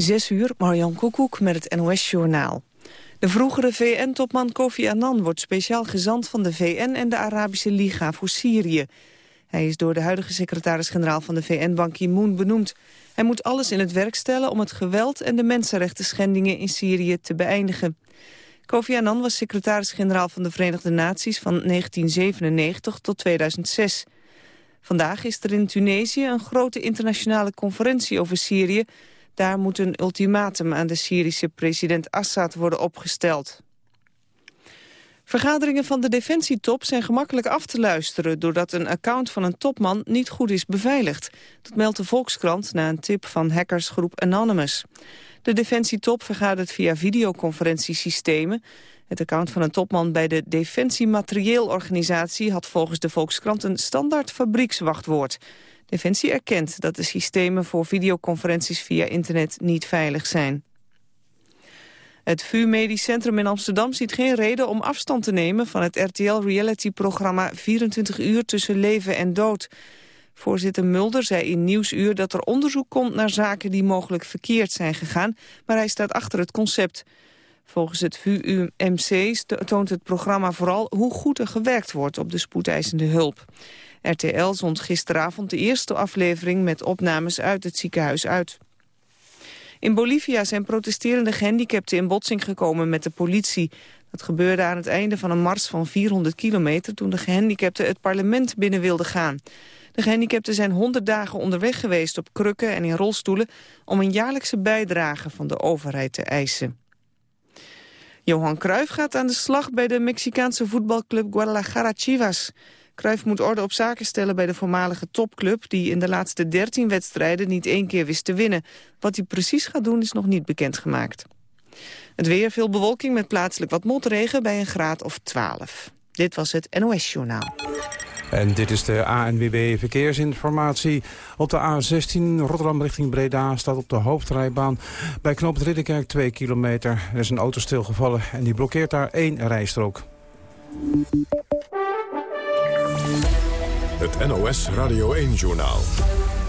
Zes uur, Marjan Koekoek met het NOS-journaal. De vroegere VN-topman Kofi Annan wordt speciaal gezant van de VN en de Arabische Liga voor Syrië. Hij is door de huidige secretaris-generaal van de VN, Ban Ki-moon, benoemd. Hij moet alles in het werk stellen om het geweld en de mensenrechten schendingen in Syrië te beëindigen. Kofi Annan was secretaris-generaal van de Verenigde Naties van 1997 tot 2006. Vandaag is er in Tunesië een grote internationale conferentie over Syrië daar moet een ultimatum aan de Syrische president Assad worden opgesteld. Vergaderingen van de defensietop zijn gemakkelijk af te luisteren... doordat een account van een topman niet goed is beveiligd. Dat meldt de Volkskrant na een tip van hackersgroep Anonymous. De defensietop vergadert via videoconferentiesystemen. Het account van een topman bij de Defensie Materieelorganisatie... had volgens de Volkskrant een standaard fabriekswachtwoord... Defensie erkent dat de systemen voor videoconferenties via internet niet veilig zijn. Het VU Medisch Centrum in Amsterdam ziet geen reden om afstand te nemen van het RTL-reality-programma 24 uur tussen leven en dood. Voorzitter Mulder zei in Nieuwsuur dat er onderzoek komt naar zaken die mogelijk verkeerd zijn gegaan, maar hij staat achter het concept. Volgens het VU-MC toont het programma vooral hoe goed er gewerkt wordt op de spoedeisende hulp. RTL zond gisteravond de eerste aflevering met opnames uit het ziekenhuis uit. In Bolivia zijn protesterende gehandicapten in botsing gekomen met de politie. Dat gebeurde aan het einde van een mars van 400 kilometer... toen de gehandicapten het parlement binnen wilden gaan. De gehandicapten zijn 100 dagen onderweg geweest op krukken en in rolstoelen... om een jaarlijkse bijdrage van de overheid te eisen. Johan Cruijff gaat aan de slag bij de Mexicaanse voetbalclub Guadalajara Chivas. Cruijff moet orde op zaken stellen bij de voormalige topclub... die in de laatste 13 wedstrijden niet één keer wist te winnen. Wat hij precies gaat doen is nog niet bekendgemaakt. Het weer, veel bewolking met plaatselijk wat motregen bij een graad of 12. Dit was het NOS Journaal. En dit is de ANWB Verkeersinformatie. Op de A16 Rotterdam richting Breda staat op de hoofdrijbaan. Bij knoop het Ridderkerk 2 kilometer. Er is een auto stilgevallen en die blokkeert daar één rijstrook. Het NOS Radio 1-journaal.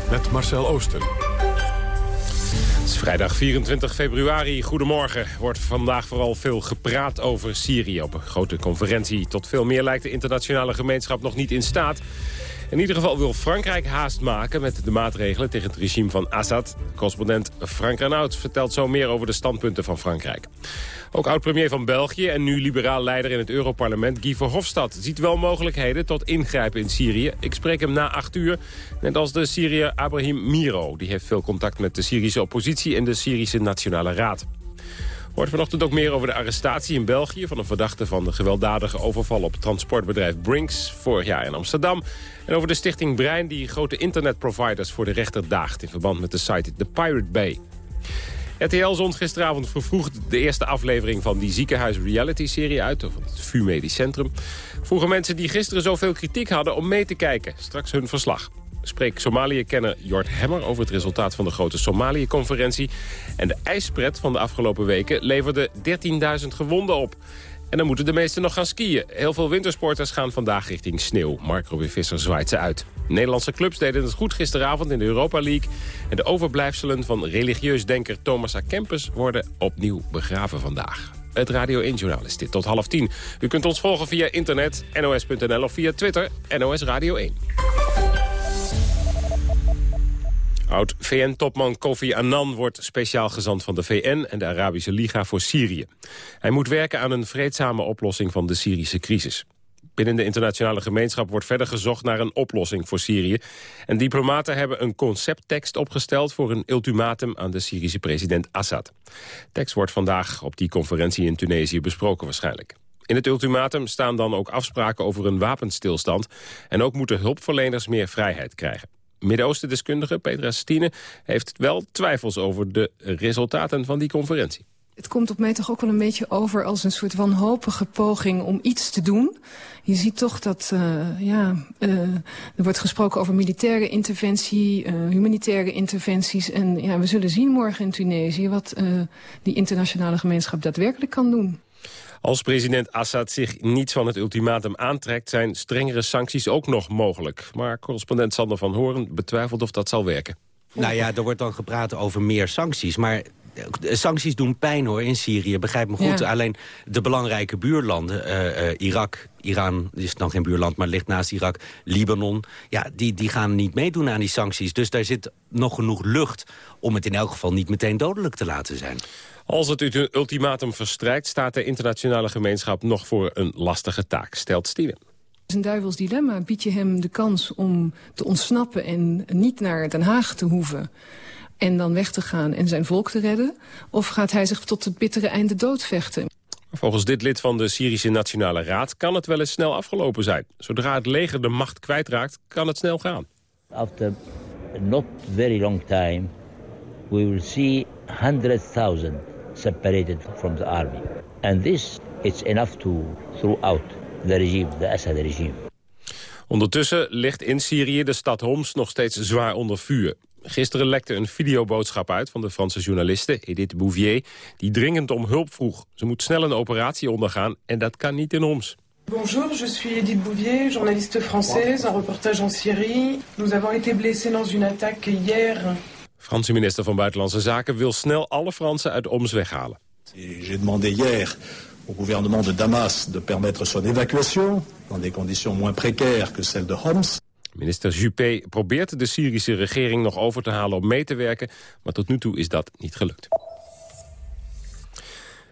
Met Marcel Oosten. Het is vrijdag 24 februari. Goedemorgen. Wordt vandaag vooral veel gepraat over Syrië op een grote conferentie. Tot veel meer lijkt de internationale gemeenschap nog niet in staat. In ieder geval wil Frankrijk haast maken met de maatregelen tegen het regime van Assad. Correspondent Frank Renaud vertelt zo meer over de standpunten van Frankrijk. Ook oud-premier van België en nu liberaal leider in het Europarlement Guy Verhofstadt ziet wel mogelijkheden tot ingrijpen in Syrië. Ik spreek hem na acht uur, net als de Syriër Abraham Miro. Die heeft veel contact met de Syrische oppositie en de Syrische Nationale Raad. Hoort vanochtend ook meer over de arrestatie in België... van een verdachte van de gewelddadige overval op transportbedrijf Brinks... vorig jaar in Amsterdam. En over de stichting Brein die grote internetproviders voor de rechter daagt... in verband met de site The Pirate Bay. RTL zond gisteravond vervroegd de eerste aflevering van die ziekenhuis-reality-serie uit, van het VU Medisch Centrum. Vroegen mensen die gisteren zoveel kritiek hadden om mee te kijken. Straks hun verslag. Spreek Somalië-kenner Jort Hemmer over het resultaat van de grote Somalië-conferentie. En de ijspret van de afgelopen weken leverde 13.000 gewonden op. En dan moeten de meesten nog gaan skiën. Heel veel wintersporters gaan vandaag richting sneeuw. Mark Robin Visser zwaait ze uit. Nederlandse clubs deden het goed gisteravond in de Europa League. En de overblijfselen van religieus denker Thomas A. Kempis worden opnieuw begraven vandaag. Het Radio 1-journaal is dit tot half tien. U kunt ons volgen via internet, nos.nl of via Twitter, NOS Radio 1. Oud-VN-topman Kofi Annan wordt speciaal gezant van de VN en de Arabische Liga voor Syrië. Hij moet werken aan een vreedzame oplossing van de Syrische crisis. Binnen de internationale gemeenschap wordt verder gezocht naar een oplossing voor Syrië. En diplomaten hebben een concepttekst opgesteld voor een ultimatum aan de Syrische president Assad. Tekst wordt vandaag op die conferentie in Tunesië besproken waarschijnlijk. In het ultimatum staan dan ook afspraken over een wapenstilstand... en ook moeten hulpverleners meer vrijheid krijgen. Midden-Oosten-deskundige Petra Stine heeft wel twijfels over de resultaten van die conferentie. Het komt op mij toch ook wel een beetje over als een soort wanhopige poging om iets te doen. Je ziet toch dat, uh, ja, uh, er wordt gesproken over militaire interventie, uh, humanitaire interventies. En ja, we zullen zien morgen in Tunesië wat die internationale gemeenschap daadwerkelijk kan doen. Als president Assad zich niets van het ultimatum aantrekt... zijn strengere sancties ook nog mogelijk. Maar correspondent Sander van Horen betwijfelt of dat zal werken. Nou ja, er wordt dan gepraat over meer sancties. Maar sancties doen pijn hoor in Syrië, begrijp me goed. Alleen de belangrijke buurlanden, uh, Irak, Iran is dan geen buurland, maar ligt naast Irak, Libanon... ja, die, die gaan niet meedoen aan die sancties. Dus daar zit nog genoeg lucht om het in elk geval niet meteen dodelijk te laten zijn. Als het ultimatum verstrijkt, staat de internationale gemeenschap nog voor een lastige taak, stelt Steven is een duivels dilemma. Bied je hem de kans om te ontsnappen en niet naar Den Haag te hoeven... en dan weg te gaan en zijn volk te redden? Of gaat hij zich tot het bittere einde doodvechten? Volgens dit lid van de Syrische Nationale Raad kan het wel eens snel afgelopen zijn. Zodra het leger de macht kwijtraakt, kan het snel gaan. After not very long time, we will see 100,000 separated from the army. And this is enough to throw out the regime, the Assad-regime. Ondertussen ligt in Syrië de stad Homs nog steeds zwaar onder vuur. Gisteren lekte een videoboodschap uit van de Franse journaliste Edith Bouvier... die dringend om hulp vroeg. Ze moet snel een operatie ondergaan en dat kan niet in Homs. Bonjour, je suis Edith Bouvier, journaliste française en reportage en Syrie. Nous avons été blessés dans une attaque hier. Franse minister van Buitenlandse Zaken wil snel alle Fransen uit Homs weghalen. J'ai demandé hier au gouvernement de Damas de permettre son évacuation dans des conditions moins précaires que celles de Homs. Minister Juppé probeert de Syrische regering nog over te halen om mee te werken, maar tot nu toe is dat niet gelukt.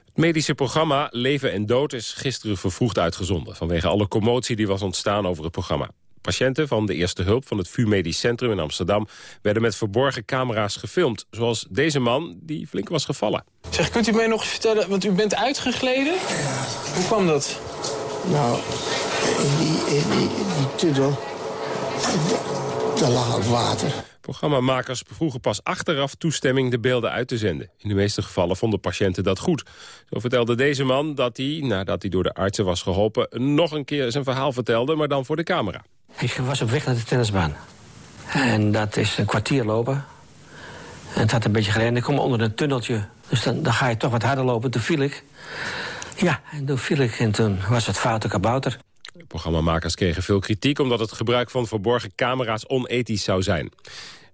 Het medische programma Leven en Dood is gisteren vervroegd uitgezonden... vanwege alle commotie die was ontstaan over het programma. Patiënten van de eerste hulp van het VU Medisch Centrum in Amsterdam... werden met verborgen camera's gefilmd. Zoals deze man die flink was gevallen. Zeg, kunt u mij nog vertellen, want u bent uitgegleden? Hoe kwam dat? Nou, in die, in die, die tunnel, daar lag het water. Programmamakers vroegen pas achteraf toestemming de beelden uit te zenden. In de meeste gevallen vonden patiënten dat goed. Zo vertelde deze man dat hij, nadat hij door de artsen was geholpen... nog een keer zijn verhaal vertelde, maar dan voor de camera. Ik was op weg naar de tennisbaan. En dat is een kwartier lopen. En het had een beetje gereden. Ik kom onder een tunneltje. Dus dan, ga je toch wat harder lopen. Toen viel ik. Ja, en toen viel ik en toen was het foute kabouter. De programmamakers kregen veel kritiek... omdat het gebruik van verborgen camera's onethisch zou zijn.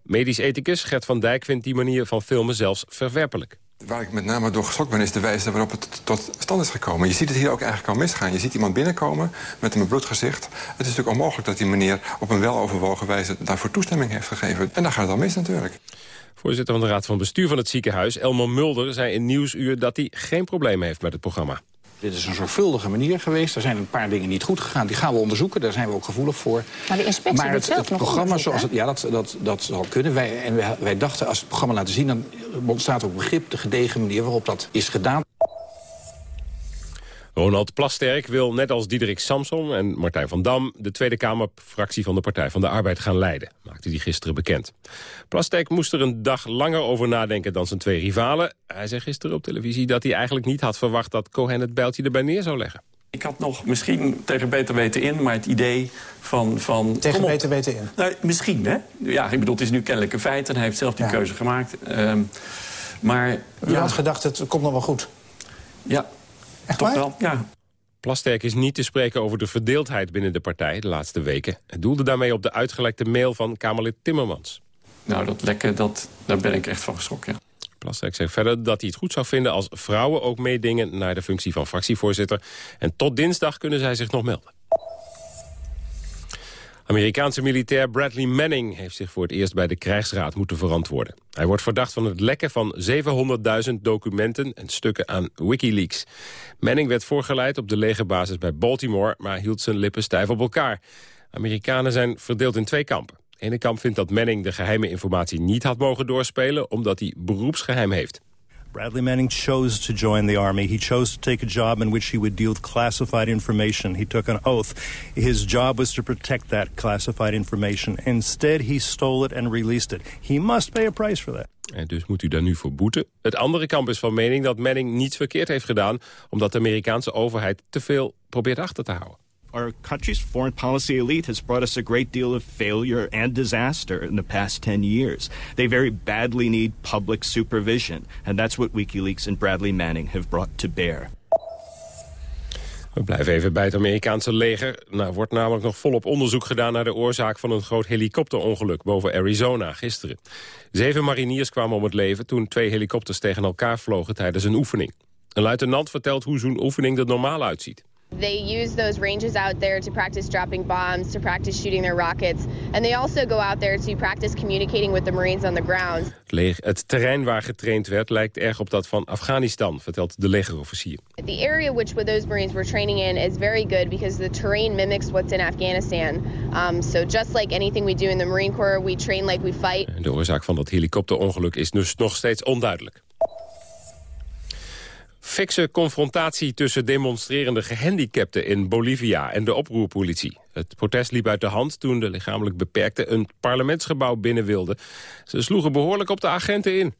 Medisch ethicus Gert van Dijk vindt die manier van filmen zelfs verwerpelijk. Waar ik met name door geschokt ben, is de wijze waarop het tot stand is gekomen. Je ziet het hier ook eigenlijk al misgaan. Je ziet iemand binnenkomen met een bebloed gezicht. Het is natuurlijk onmogelijk dat die meneer op een weloverwogen wijze daarvoor toestemming heeft gegeven. En daar gaat het al mis natuurlijk. Voorzitter van de Raad van Bestuur van het ziekenhuis, Elmo Mulder, zei in Nieuwsuur dat hij geen probleem heeft met het programma. Dit is een zorgvuldige manier geweest. Er zijn een paar dingen niet goed gegaan. Die gaan we onderzoeken. Daar zijn we ook gevoelig voor. Maar de inspectie maar het, het programma zoals het, ja, dat, dat, dat zal kunnen. Wij, en wij, wij dachten, als het programma laten zien... dan ontstaat ook begrip, de gedegen manier waarop dat is gedaan. Ronald Plasterk wil net als Diederik Samson en Martijn van Dam... de Tweede Kamerfractie van de Partij van de Arbeid gaan leiden. Maakte hij gisteren bekend. Plasterk moest er een dag langer over nadenken dan zijn twee rivalen. Hij zei gisteren op televisie dat hij eigenlijk niet had verwacht... dat Cohen het bijltje erbij neer zou leggen. Ik had nog misschien tegen beter weten in, maar het idee van... van tegen beter weten in? Nou, misschien, hè? Ja, ik bedoel, het is nu kennelijk een feit en hij heeft zelf die keuze gemaakt. Um, maar... U ja. had gedacht, het komt nog wel goed? Ja, Echt Toch wel, ja. Plasterk is niet te spreken over de verdeeldheid binnen de partij de laatste weken. Het doelde daarmee op de uitgelekte mail van Kamerlid Timmermans. Nou, dat lekken, dat, daar ben ik echt van geschrokken, ja. Plasterk zegt verder dat hij het goed zou vinden als vrouwen ook meedingen naar de functie van fractievoorzitter. En tot dinsdag kunnen zij zich nog melden. Amerikaanse militair Bradley Manning heeft zich voor het eerst bij de krijgsraad moeten verantwoorden. Hij wordt verdacht van het lekken van 700.000 documenten en stukken aan Wikileaks. Manning werd voorgeleid op de legerbasis bij Baltimore, maar hield zijn lippen stijf op elkaar. Amerikanen zijn verdeeld in twee kampen. De ene kamp vindt dat Manning de geheime informatie niet had mogen doorspelen... omdat hij beroepsgeheim heeft. Bradley Manning chose to join the Army. He chose to take a job in which he would deal with classified information. He took an oath. His job was to protect that classified information. Instead, he stole it and released it. He must pay a price for that. En dus moet u daar nu voor boeten. Het andere kamp is van mening dat Manning niets verkeerd heeft gedaan... omdat de Amerikaanse overheid te veel probeert achter te houden. Our country's foreign policy elite has brought us a great deal of failure and disaster in the past 10 years. They very badly need public supervision, and that's what WikiLeaks and Bradley Manning have brought to bear. We blijven even bij het Amerikaanse leger. Nou, wordt namelijk nog volop onderzoek gedaan naar de oorzaak van een groot helikopterongeluk boven Arizona gisteren. Zeven mariniers kwamen om het leven toen twee helikopters tegen elkaar vlogen tijdens een oefening. Een luitenant vertelt hoe zo'n oefening er normaal uitziet. They use those ranges out there to practice dropping bombs, to practice shooting their rockets. And they also go out there to practice communicating with the Marines on the ground. Het terrein waar getraind werd lijkt erg op dat van Afghanistan, vertelt de legerofficier. The area which those Marines were training in is very good because the terrain mimics what's in Afghanistan. Um, so just like anything we do in the Marine Corps, we train like we fight. De oorzaak van dat helikopterongeluk is dus nog steeds onduidelijk. Fikse confrontatie tussen demonstrerende gehandicapten in Bolivia en de oproerpolitie. Het protest liep uit de hand toen de lichamelijk beperkten een parlementsgebouw binnen wilden. Ze sloegen behoorlijk op de agenten in.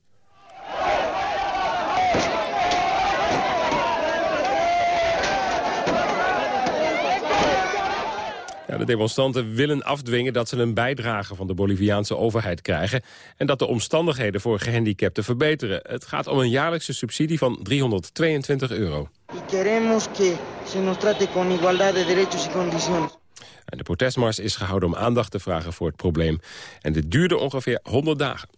De demonstranten willen afdwingen dat ze een bijdrage van de Boliviaanse overheid krijgen... en dat de omstandigheden voor gehandicapten verbeteren. Het gaat om een jaarlijkse subsidie van 322 euro. De protestmars is gehouden om aandacht te vragen voor het probleem. En dit duurde ongeveer 100 dagen.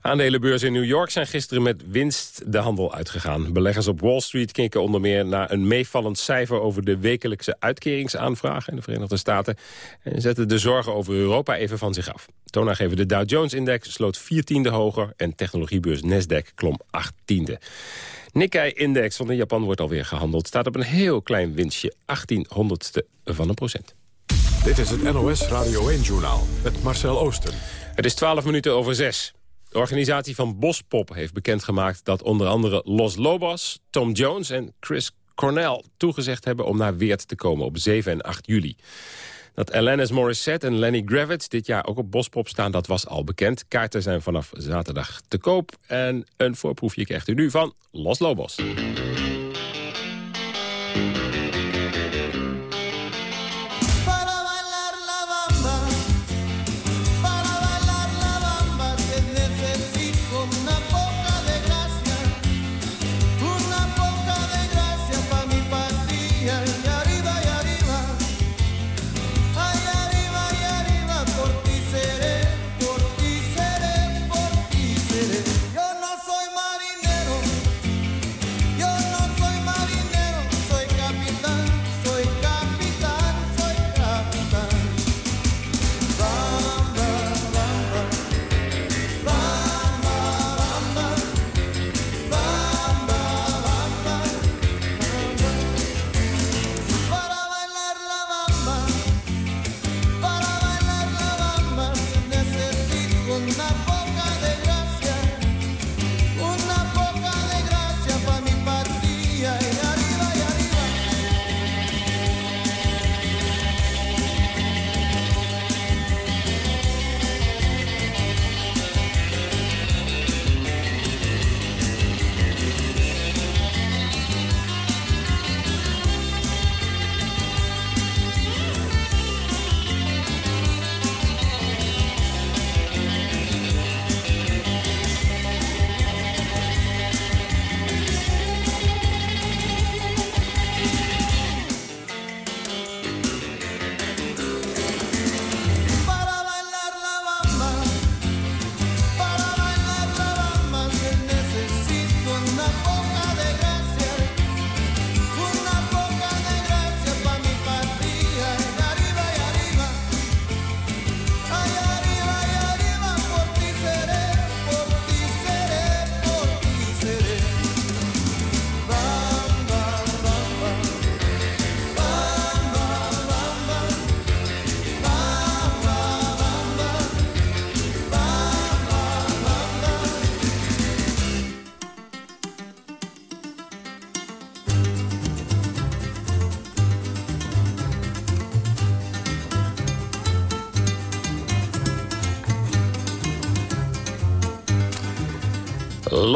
Aandelenbeurzen in New York zijn gisteren met winst de handel uitgegaan. Beleggers op Wall Street keken onder meer naar een meevallend cijfer... over de wekelijkse uitkeringsaanvragen in de Verenigde Staten... en zetten de zorgen over Europa even van zich af. Toonaangever de Dow Jones-index sloot 14e hoger... en technologiebeurs Nasdaq klom 18e. Nikkei-index van de Japan wordt alweer gehandeld. Staat op een heel klein winstje, 1800ste van een procent. Dit is het NOS Radio 1-journaal met Marcel Oosten. Het is 12 minuten over 6. De organisatie van Bospop heeft bekendgemaakt dat onder andere Los Lobos, Tom Jones en Chris Cornell toegezegd hebben om naar Weert te komen op 7 en 8 juli. Dat Alanis Morissette en Lenny Gravitz dit jaar ook op Bospop staan, dat was al bekend. Kaarten zijn vanaf zaterdag te koop en een voorproefje krijgt u nu van Los Lobos.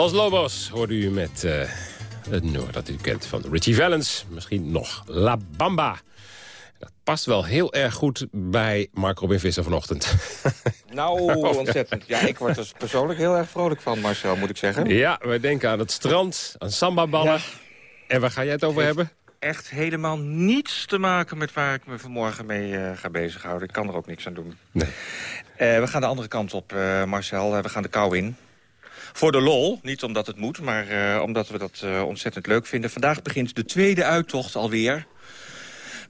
Los Lobos hoorde u met uh, het nummer dat u kent van Richie Valens. Misschien nog La Bamba. Dat past wel heel erg goed bij Mark Robin Visser vanochtend. Nou, ontzettend. Ja, ik word er persoonlijk heel erg vrolijk van, Marcel, moet ik zeggen. Ja, wij denken aan het strand, aan sambaballen. En waar ga jij het over hebben? Echt helemaal niets te maken met waar ik me vanmorgen mee uh, ga bezighouden. Ik kan er ook niks aan doen. Nee. Uh, we gaan de andere kant op, uh, Marcel. we gaan de kou in. Voor de lol, niet omdat het moet, maar omdat we dat ontzettend leuk vinden. Vandaag begint de tweede uittocht alweer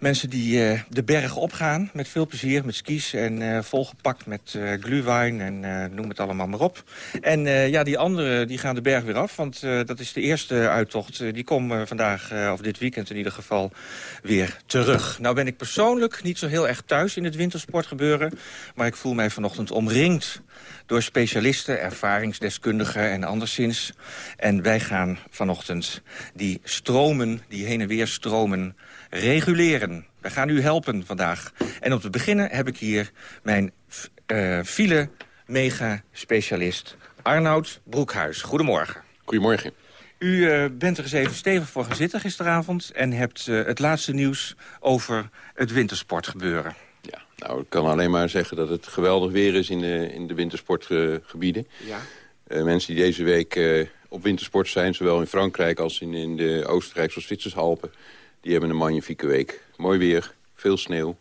Mensen die uh, de berg opgaan met veel plezier, met skis en uh, volgepakt met uh, glühwein en noem het allemaal maar op. En ja, die anderen die gaan de berg weer af, want dat is de eerste uittocht. die komen vandaag, of dit weekend in ieder geval, weer terug. Nou ben ik persoonlijk niet zo heel erg thuis in het wintersportgebeuren, maar ik voel mij vanochtend omringd door specialisten, ervaringsdeskundigen en anderszins. En wij gaan vanochtend die stromen, die heen en weer stromen reguleren. We gaan u helpen vandaag. En om te beginnen heb ik hier mijn uh, file mega-specialist Arnoud Broekhuis. Goedemorgen. Goedemorgen. U uh, bent er eens even stevig voor gaan zitten gisteravond... en hebt uh, het laatste nieuws over het wintersportgebeuren. Ja, nou, ik kan alleen maar zeggen dat het geweldig weer is in de, in de wintersportgebieden. Ja. mensen die deze week op wintersport zijn, zowel in Frankrijk als in, in de Oostenrijkse of Zwitserse Alpen die hebben een magnifieke week. Mooi weer, veel sneeuw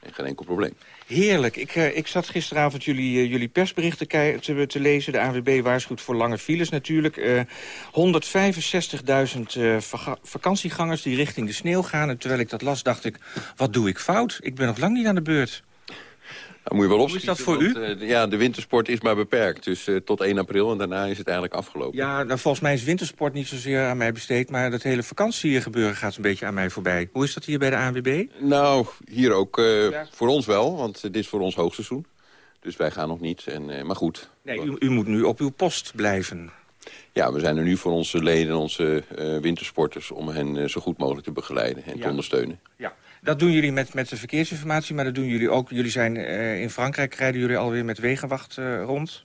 en geen enkel probleem. Heerlijk. Ik, uh, ik zat gisteravond jullie, uh, jullie persberichten te, te, lezen. De AWB waarschuwt voor lange files natuurlijk. Uh, 165.000 vakantiegangers die richting de sneeuw gaan. En terwijl ik dat las, dacht ik, wat doe ik fout? Ik ben nog lang niet aan de beurt. Moet je wel Hoe is dat voor u? Uh, ja, de wintersport is maar beperkt. Dus uh, tot 1 april en daarna is het eigenlijk afgelopen. Ja, nou, volgens mij is wintersport niet zozeer aan mij besteed... maar dat hele vakantiegebeuren gaat een beetje aan mij voorbij. Hoe is dat hier bij de ANWB? Nou, hier ook uh, ja. voor ons wel, want dit is voor ons hoogseizoen. Dus wij gaan nog niet, en, maar goed. Nee, u, u, moet nu op uw post blijven. Ja, we zijn er nu voor onze leden, onze wintersporters... om hen zo goed mogelijk te begeleiden en ja. te ondersteunen. Ja. Dat doen jullie met, met de verkeersinformatie, maar dat doen jullie ook... jullie zijn uh, in Frankrijk, rijden jullie alweer met wegenwacht uh, rond?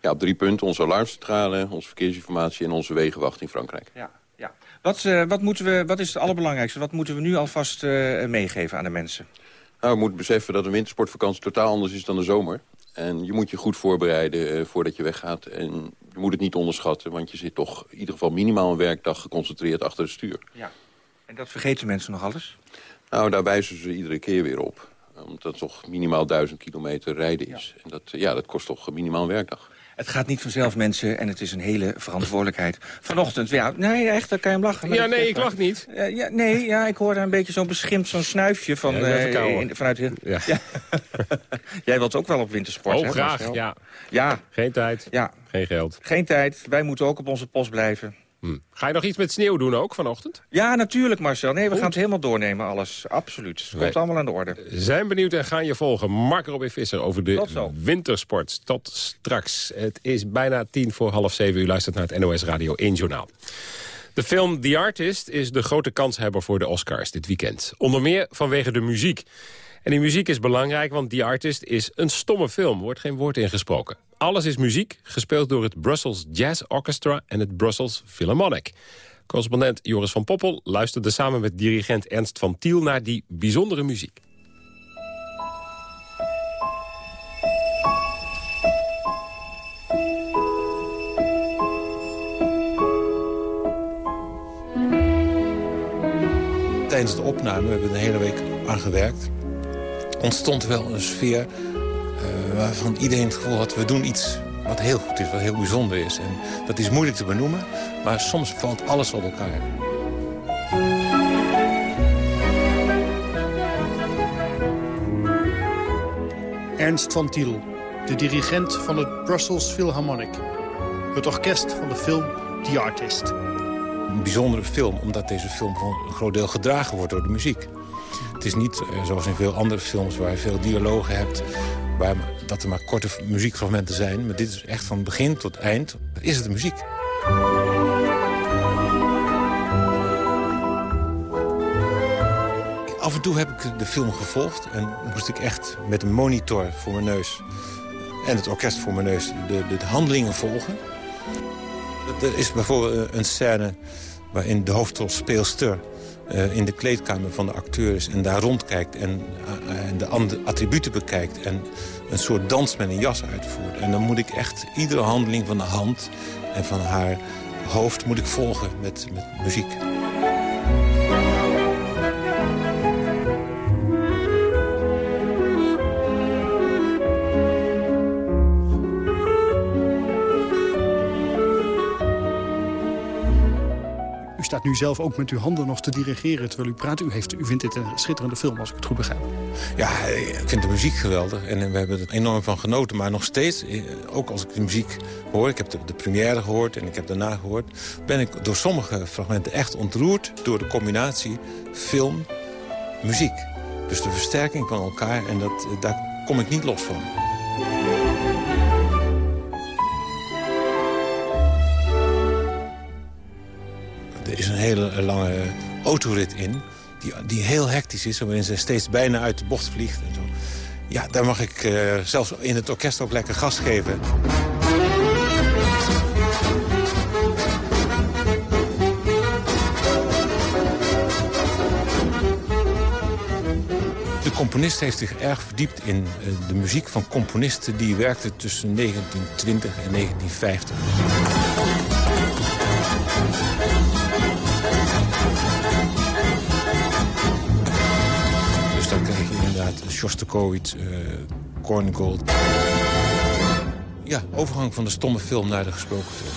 Ja, op drie punten. Onze alarmcentrale, onze verkeersinformatie en onze wegenwacht in Frankrijk. Ja, ja. Wat, uh, wat, moeten we, wat is het allerbelangrijkste? Wat moeten we nu alvast meegeven aan de mensen? Nou, we moeten beseffen dat een wintersportvakantie totaal anders is dan de zomer. En je moet je goed voorbereiden voordat je weggaat. En je moet het niet onderschatten, want je zit toch in ieder geval minimaal een werkdag geconcentreerd achter het stuur. Ja. En dat vergeten mensen nog alles? Nou, daar wijzen ze iedere keer weer op. Omdat het toch minimaal duizend kilometer rijden is. Ja. En dat, ja, dat kost toch minimaal een werkdag. Het gaat niet vanzelf, mensen, en het is een hele verantwoordelijkheid. Vanochtend, ja, nee, echt, daar kan je hem lachen. Ja, nee, ik lach niet. Uh, ja, nee, ja, ik hoorde een beetje zo'n beschimpt, zo'n snuifje van... Ja, uh, in, vanuit de, ja. ja. Jij wilt ook wel op wintersport, Oh, hè, graag, Marcel? ja. Ja. Geen tijd, ja. geen geld. Geen tijd, wij moeten ook op onze post blijven. Hm. Ga je nog iets met sneeuw doen ook vanochtend? Ja, natuurlijk Marcel. Nee, we Goed. gaan het helemaal doornemen, alles. Absoluut. Het komt allemaal aan de orde. Zijn benieuwd en gaan je volgen. Mark Robin Visser over de wintersport. Tot straks. Het is bijna tien voor half zeven. U luistert naar het NOS Radio 1 Journaal. De film The Artist is de grote kanshebber voor de Oscars dit weekend. Onder meer vanwege de muziek. En die muziek is belangrijk, want The Artist is een stomme film. Wordt geen woord ingesproken. Alles is muziek, gespeeld door het Brussels Jazz Orchestra en het Brussels Philharmonic. Correspondent Joris van Poppel luisterde samen met dirigent Ernst van Tiel naar die bijzondere muziek. Tijdens de opname, we hebben er de hele week aan gewerkt... ontstond wel een sfeer uh, waarvan iedereen het gevoel had... we doen iets wat heel goed is, wat heel bijzonder is. En dat is moeilijk te benoemen, maar soms valt alles op elkaar. Ernst van Tiel, de dirigent van het Brussels Philharmonic. Het orkest van de film The Artist. Een bijzondere film, omdat deze film voor een groot deel gedragen wordt door de muziek. Het is niet uh, zoals in veel andere films waar je veel dialogen hebt... Waar, dat er maar korte muziekfragmenten zijn. Maar dit is echt van begin tot eind is het de muziek. Af en toe heb ik de film gevolgd en moest ik echt met een monitor voor mijn neus... en het orkest voor mijn neus de, de, de handelingen volgen. Er is bijvoorbeeld een scène waarin de hoofdrolspeelster... Uh, in de kleedkamer van de acteur is en daar rondkijkt... en, uh, en de attributen bekijkt en een soort dans met een jas uitvoert. En dan moet ik echt iedere handeling van de hand en van haar hoofd moet ik volgen met, met muziek. Staat nu zelf ook met uw handen nog te dirigeren terwijl u praat. U, heeft, u vindt dit een schitterende film, als ik het goed begrijp. Ja, ik vind de muziek geweldig en we hebben er enorm van genoten. Maar nog steeds, eh, ook als ik de muziek hoor... ik heb de, de première gehoord en ik heb daarna gehoord... ben ik door sommige fragmenten echt ontroerd door de combinatie film, muziek. Dus de versterking van elkaar en dat, daar kom ik niet los van. Is een hele lange autorit in, die, die heel hectisch is... waarin ze steeds bijna uit de bocht vliegt. En zo. Ja, daar mag ik uh, zelfs in het orkest ook lekker gas geven. De componist heeft zich erg verdiept in uh, de muziek van componisten... die werkten tussen 1920 en 1950. Shostakovich, uh, Korngold. Ja, overgang van de stomme film naar de gesproken film.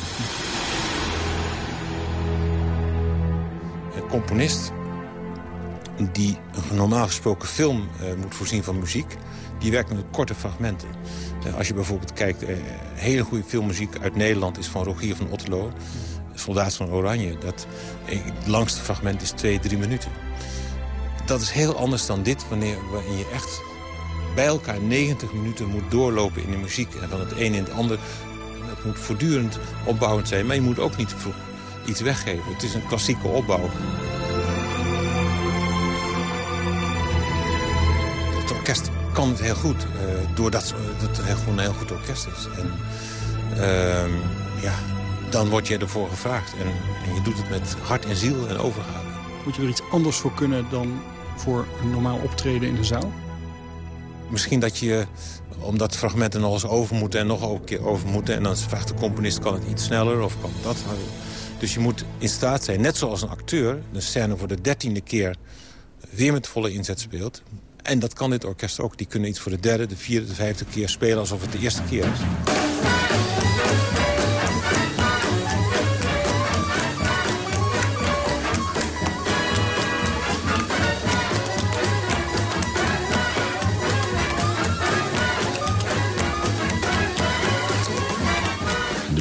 Een componist die een normaal gesproken film uh, moet voorzien van muziek... die werkt met korte fragmenten. Uh, als je bijvoorbeeld kijkt, hele goede filmmuziek uit Nederland... is van Rogier van Otterlo, Soldaat van Oranje. Dat, het langste fragment is twee, drie minuten. Dat is heel anders dan dit, wanneer, waarin je echt bij elkaar 90 minuten moet doorlopen in de muziek. En van het een in het ander. Het moet voortdurend opbouwend zijn, maar je moet ook niet iets weggeven. Het is een klassieke opbouw. Het orkest kan het heel goed, uh, doordat het gewoon een heel goed orkest is. En uh, ja, dan word je ervoor gevraagd. En, en, je doet het met hart en ziel en overgave. Moet je er iets anders voor kunnen dan voor een normaal optreden in de zaal? Misschien dat je, omdat fragmenten nog eens over moeten en nog een keer over moeten... en dan vraagt de componist, kan het iets sneller of kan dat... Dus je moet in staat zijn, net zoals een acteur... een scène voor de dertiende keer weer met volle inzet speelt. En dat kan dit orkest ook. Die kunnen iets voor de derde, de vierde, de vijfde keer spelen... alsof het de eerste keer is.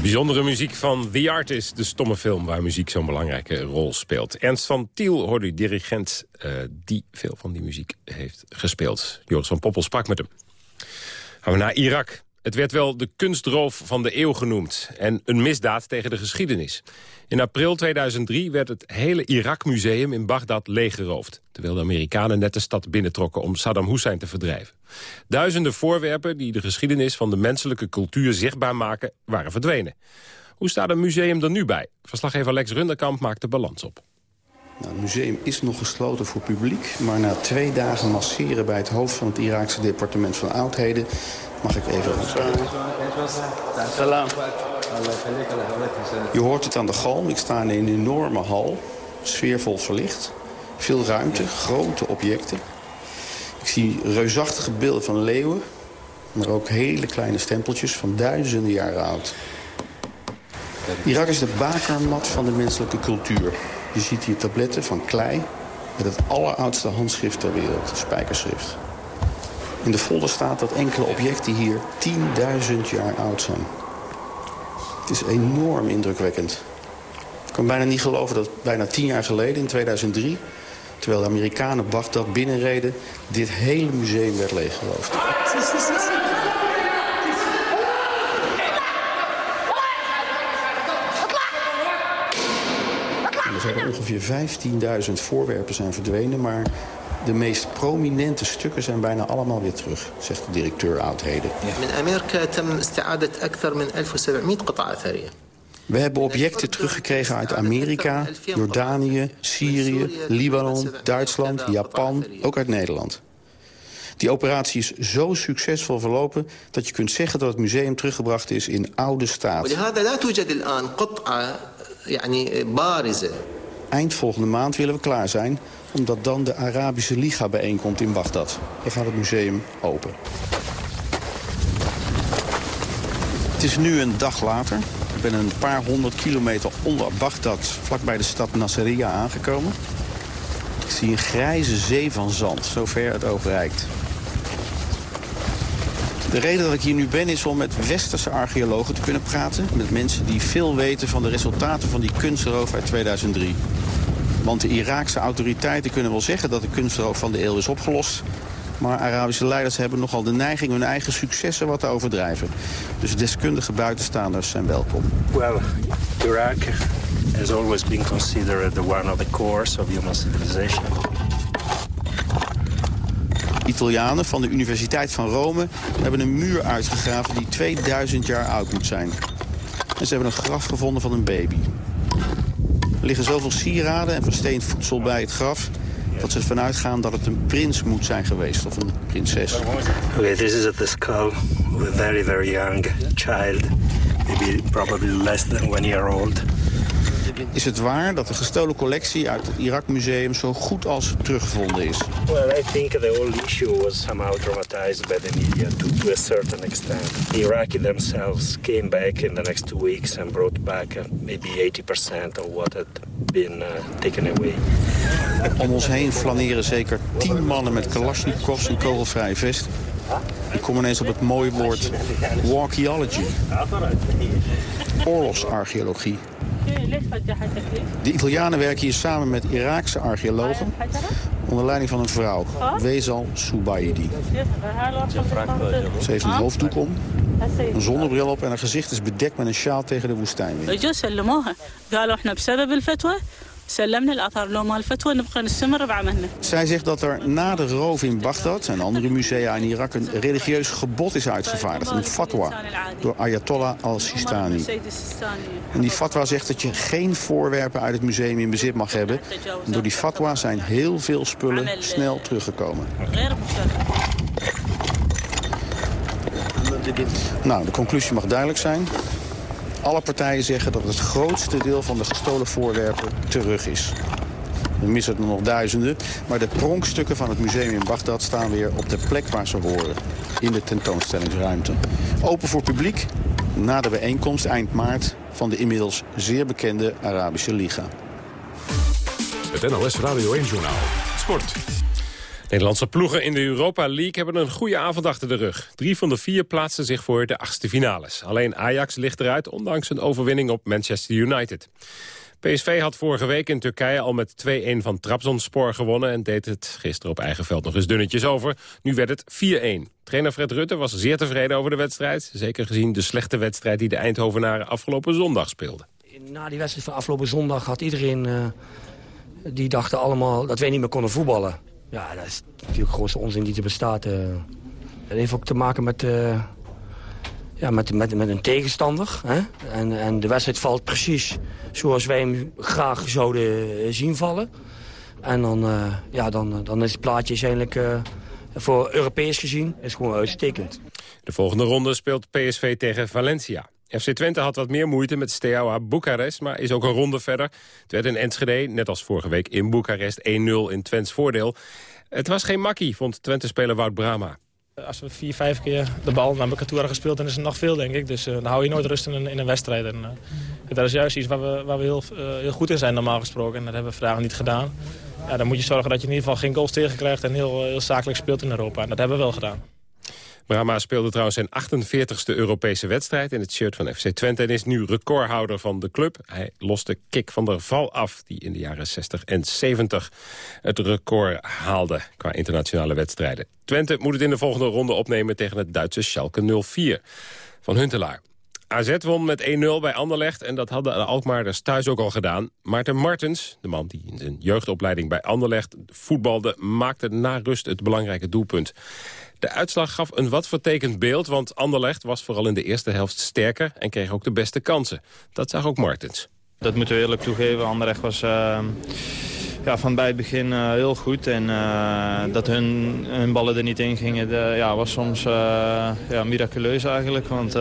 Bijzondere muziek van The Artist, de stomme film... waar muziek zo'n belangrijke rol speelt. Ernst van Tiel hoorde dirigent uh, die veel van die muziek heeft gespeeld. Joris van Poppel sprak met hem. Gaan we naar Irak. Het werd wel de kunstroof van de eeuw genoemd. En een misdaad tegen de geschiedenis. In april 2003 werd het hele Irak-museum in Bagdad leeggeroofd. Terwijl de Amerikanen net de stad binnentrokken om Saddam Hussein te verdrijven. Duizenden voorwerpen die de geschiedenis van de menselijke cultuur zichtbaar maken... waren verdwenen. Hoe staat een museum er nu bij? Verslaggever Lex Runderkamp maakt de balans op. Nou, het museum is nog gesloten voor publiek, maar na twee dagen masseren bij het hoofd van het Iraakse departement van oudheden mag ik even Je hoort het aan de galm. Ik sta in een enorme hal, sfeervol verlicht. Veel ruimte, grote objecten. Ik zie reusachtige beelden van leeuwen, maar ook hele kleine stempeltjes van duizenden jaren oud. Irak is de bakermat van de menselijke cultuur. Je ziet hier tabletten van klei met het alleroudste handschrift ter wereld, spijkerschrift. In de folder staat dat enkele objecten hier 10.000 jaar oud zijn. Het is enorm indrukwekkend. Ik kan bijna niet geloven dat bijna tien jaar geleden, in 2003... terwijl de Amerikanen Bagdad binnenreden... dit hele museum werd leeggeroofd. Er zijn ongeveer 15.000 voorwerpen zijn verdwenen... maar de meest prominente stukken zijn bijna allemaal weer terug, zegt de directeur oudheden. We hebben objecten teruggekregen uit Amerika, Jordanië, Syrië, Libanon, Duitsland, Japan, ook uit Nederland. Die operatie is zo succesvol verlopen dat je kunt zeggen dat het museum teruggebracht is in oude staat. Eind volgende maand willen we klaar zijn omdat dan de Arabische Liga bijeenkomt in Bagdad. Dan gaat het museum open. Het is nu een dag later. Ik ben een paar honderd kilometer onder Bagdad, vlakbij de stad Nasiriyah, aangekomen. Ik zie een grijze zee van zand, zover het oog reikt. De reden dat ik hier nu ben is om met westerse archeologen te kunnen praten. Met mensen die veel weten van de resultaten van die kunstroof uit 2003. Want de Iraakse autoriteiten kunnen wel zeggen dat de kunstroof van de eeuw is opgelost. Maar Arabische leiders hebben nogal de neiging hun eigen successen wat te overdrijven. Dus deskundige buitenstaanders zijn welkom. Well, Iraq has always been considered the one of the cores of human civilization. Italianen van de Universiteit van Rome hebben een muur uitgegraven die 2000 jaar oud moet zijn. En ze hebben een graf gevonden van een baby. Liggen zoveel sieraden en versteend voedsel bij het graf dat ze ervan uitgaan dat het een prins moet zijn geweest, of een prinses. Okay, this is at skull of a very, very young child. Maybe probably less than one year old. Is het waar dat de gestolen collectie uit het Irak-museum zo goed als teruggevonden is? Well, I think the whole issue was somehow traumatized by the media to, to a certain extent. The Iraqi themselves came back in the next two weeks and brought back uh, maybe 80% of what had been uh, taken away. Om ons heen flaneren zeker tien mannen met kalasjnikovs en kogelvrije vest. Ik kom ineens op het mooie woord walkiology. Oorlogsarcheologie. De Italianen werken hier samen met Iraakse archeologen... onder leiding van een vrouw, Wezal Soubaidi. Ze heeft een hoofddoek om, een zonnebril op... en haar gezicht is bedekt met een sjaal tegen de woestijnwind. Zij zegt dat er na de roof in Bagdad en andere musea in Irak een religieus gebod is uitgevaardigd, een fatwa, door Ayatollah al-Sistani. En die fatwa zegt dat je geen voorwerpen uit het museum in bezit mag hebben. En door die fatwa zijn heel veel spullen snel teruggekomen. Nou, de conclusie mag duidelijk zijn. Alle partijen zeggen dat het grootste deel van de gestolen voorwerpen terug is. Er missen er nog duizenden, maar de pronkstukken van het museum in Bagdad staan weer op de plek waar ze horen. In de tentoonstellingsruimte. Open voor publiek na de bijeenkomst eind maart van de inmiddels zeer bekende Arabische Liga. Het NLS Radio 1 Journaal. Sport. Nederlandse ploegen in de Europa League hebben een goede avond achter de rug. Drie van de vier plaatsen zich voor de achtste finales. Alleen Ajax ligt eruit, ondanks een overwinning op Manchester United. PSV had vorige week in Turkije al met 2-1 van Trabzonspor gewonnen... en deed het gisteren op eigen veld nog eens dunnetjes over. Nu werd het 4-1. Trainer Fred Rutte was zeer tevreden over de wedstrijd. Zeker gezien de slechte wedstrijd die de Eindhovenaren afgelopen zondag speelden. Na die wedstrijd van afgelopen zondag had iedereen... Uh, die dachten allemaal dat wij niet meer konden voetballen. Ja, dat is natuurlijk de grootste onzin die er bestaat. Uh. Heeft ook te maken met, uh, ja, met, met, met een tegenstander. Hè? En, en de wedstrijd valt precies zoals wij hem graag zouden zien vallen. En dan, ja, dan, dan is het plaatje eigenlijk voor Europees gezien is gewoon uitstekend. De volgende ronde speelt PSV tegen Valencia. FC Twente had wat meer moeite met Steaua Boekarest, maar is ook een ronde verder. Het werd in Enschede, net als vorige week in Boekarest, 1-0 in Twents voordeel. Het was geen makkie, vond Twente-speler Wout Brama. Als we vier, vijf keer de bal naar hadden gespeeld, dan is het nog veel, denk ik. Dus uh, dan hou je nooit rust in een, in een wedstrijd. En, uh, dat is juist iets waar we, waar we heel, uh, heel goed in zijn, normaal gesproken. En dat hebben we vandaag niet gedaan. Ja, dan moet je zorgen dat je in ieder geval geen goals tegenkrijgt en heel, heel zakelijk speelt in Europa. En dat hebben we wel gedaan. Brahma speelde trouwens zijn 48e Europese wedstrijd in het shirt van FC Twente... en is nu recordhouder van de club. Hij loste Kik van der Val af, die in de jaren 60 en 70 het record haalde qua internationale wedstrijden. Twente moet het in de volgende ronde opnemen tegen het Duitse Schalke 04 van Huntelaar. AZ won met 1-0 bij Anderlecht en dat hadden de Alkmaarders thuis ook al gedaan. Maarten Martens, de man die in zijn jeugdopleiding bij Anderlecht voetbalde... maakte na rust het belangrijke doelpunt. De uitslag gaf een wat vertekend beeld, want Anderlecht was vooral in de eerste helft sterker... en kreeg ook de beste kansen. Dat zag ook Martens. Dat moeten we eerlijk toegeven. Anderlecht was uh, ja, van bij het begin uh, heel goed. En uh, dat hun, hun ballen er niet in gingen, ja, was soms ja, miraculeus eigenlijk. Want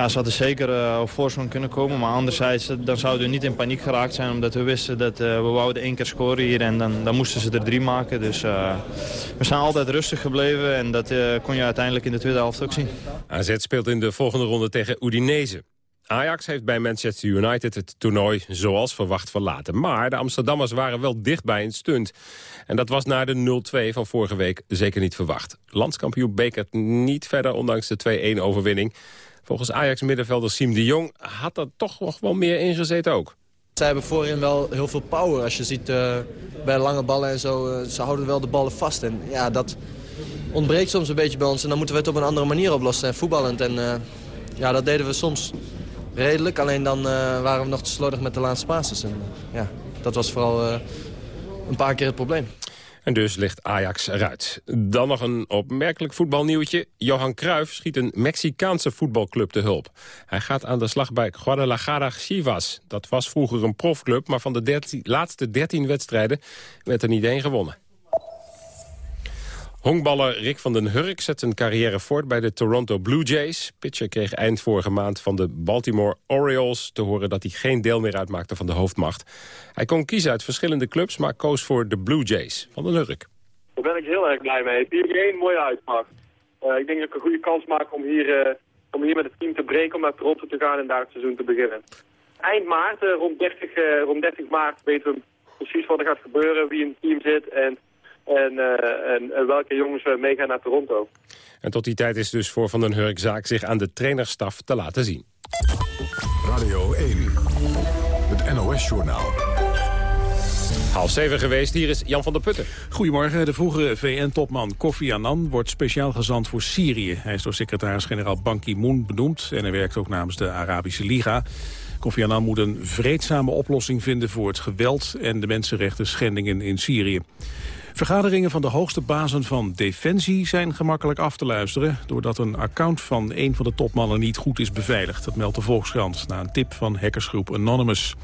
ja, ze hadden zeker uh, op voorsprong kunnen komen. Maar anderzijds, dan zouden we niet in paniek geraakt zijn. Omdat we wisten dat we wouden één keer scoren hier. En dan, dan moesten ze er drie maken. Dus we zijn altijd rustig gebleven. En dat kon je uiteindelijk in de tweede helft ook zien. AZ speelt in de volgende ronde tegen Udinese. Ajax heeft bij Manchester United het toernooi zoals verwacht verlaten. Maar de Amsterdammers waren wel dichtbij een stunt. En dat was na de 0-2 van vorige week zeker niet verwacht. Landskampioen Bekert niet verder, ondanks de 2-1 overwinning. Volgens Ajax-middenvelder Siem de Jong had er toch nog wel meer ingezeten ook. Zij hebben voorin wel heel veel power. Als je ziet uh, bij lange ballen en zo, uh, ze houden wel de ballen vast. En ja, dat ontbreekt soms een beetje bij ons. En dan moeten we het op een andere manier oplossen, en voetballend. En uh, ja, dat deden we soms redelijk. Alleen dan waren we nog te slordig met de laatste passes. En ja, dat was vooral een paar keer het probleem. En dus ligt Ajax eruit. Dan nog een opmerkelijk voetbalnieuwtje. Johan Cruijff schiet een Mexicaanse voetbalclub te hulp. Hij gaat aan de slag bij Guadalajara Chivas. Dat was vroeger een profclub, maar van de laatste 13 wedstrijden werd er niet één gewonnen. Honkballer Rick van den Hurk zet zijn carrière voort bij de Toronto Blue Jays. Pitcher kreeg eind vorige maand van de Baltimore Orioles te horen dat hij geen deel meer uitmaakte van de hoofdmacht. Hij kon kiezen uit verschillende clubs, maar koos voor de Blue Jays. Van den Hurk. Daar ben ik heel erg blij mee. 4-1, mooie uitmacht. Uh, ik denk dat ik een goede kans maak om hier, uh, om hier met het team te breken, om naar Toronto te gaan en daar het seizoen te beginnen. Eind maart, uh, rond, 30, rond 30 maart, weten we precies wat er gaat gebeuren, wie in het team zit en en, uh, en, en, welke jongens meegaan naar Toronto. En tot die tijd is dus voor Van den Hurk zaak zich aan de trainerstaf te laten zien. Radio 1, het NOS-journaal. Half zeven geweest, hier is Jan van der Putten. Goedemorgen, de vroegere VN-topman Kofi Annan wordt speciaal gezant voor Syrië. Hij is door secretaris-generaal Ban Ki-moon benoemd en hij werkt ook namens de Arabische Liga. Kofi Annan moet een vreedzame oplossing vinden voor het geweld en de mensenrechten schendingen in Syrië. Vergaderingen van de hoogste bazen van Defensie zijn gemakkelijk af te luisteren... doordat een account van een van de topmannen niet goed is beveiligd. Dat meldt de Volkskrant na een tip van hackersgroep Anonymous.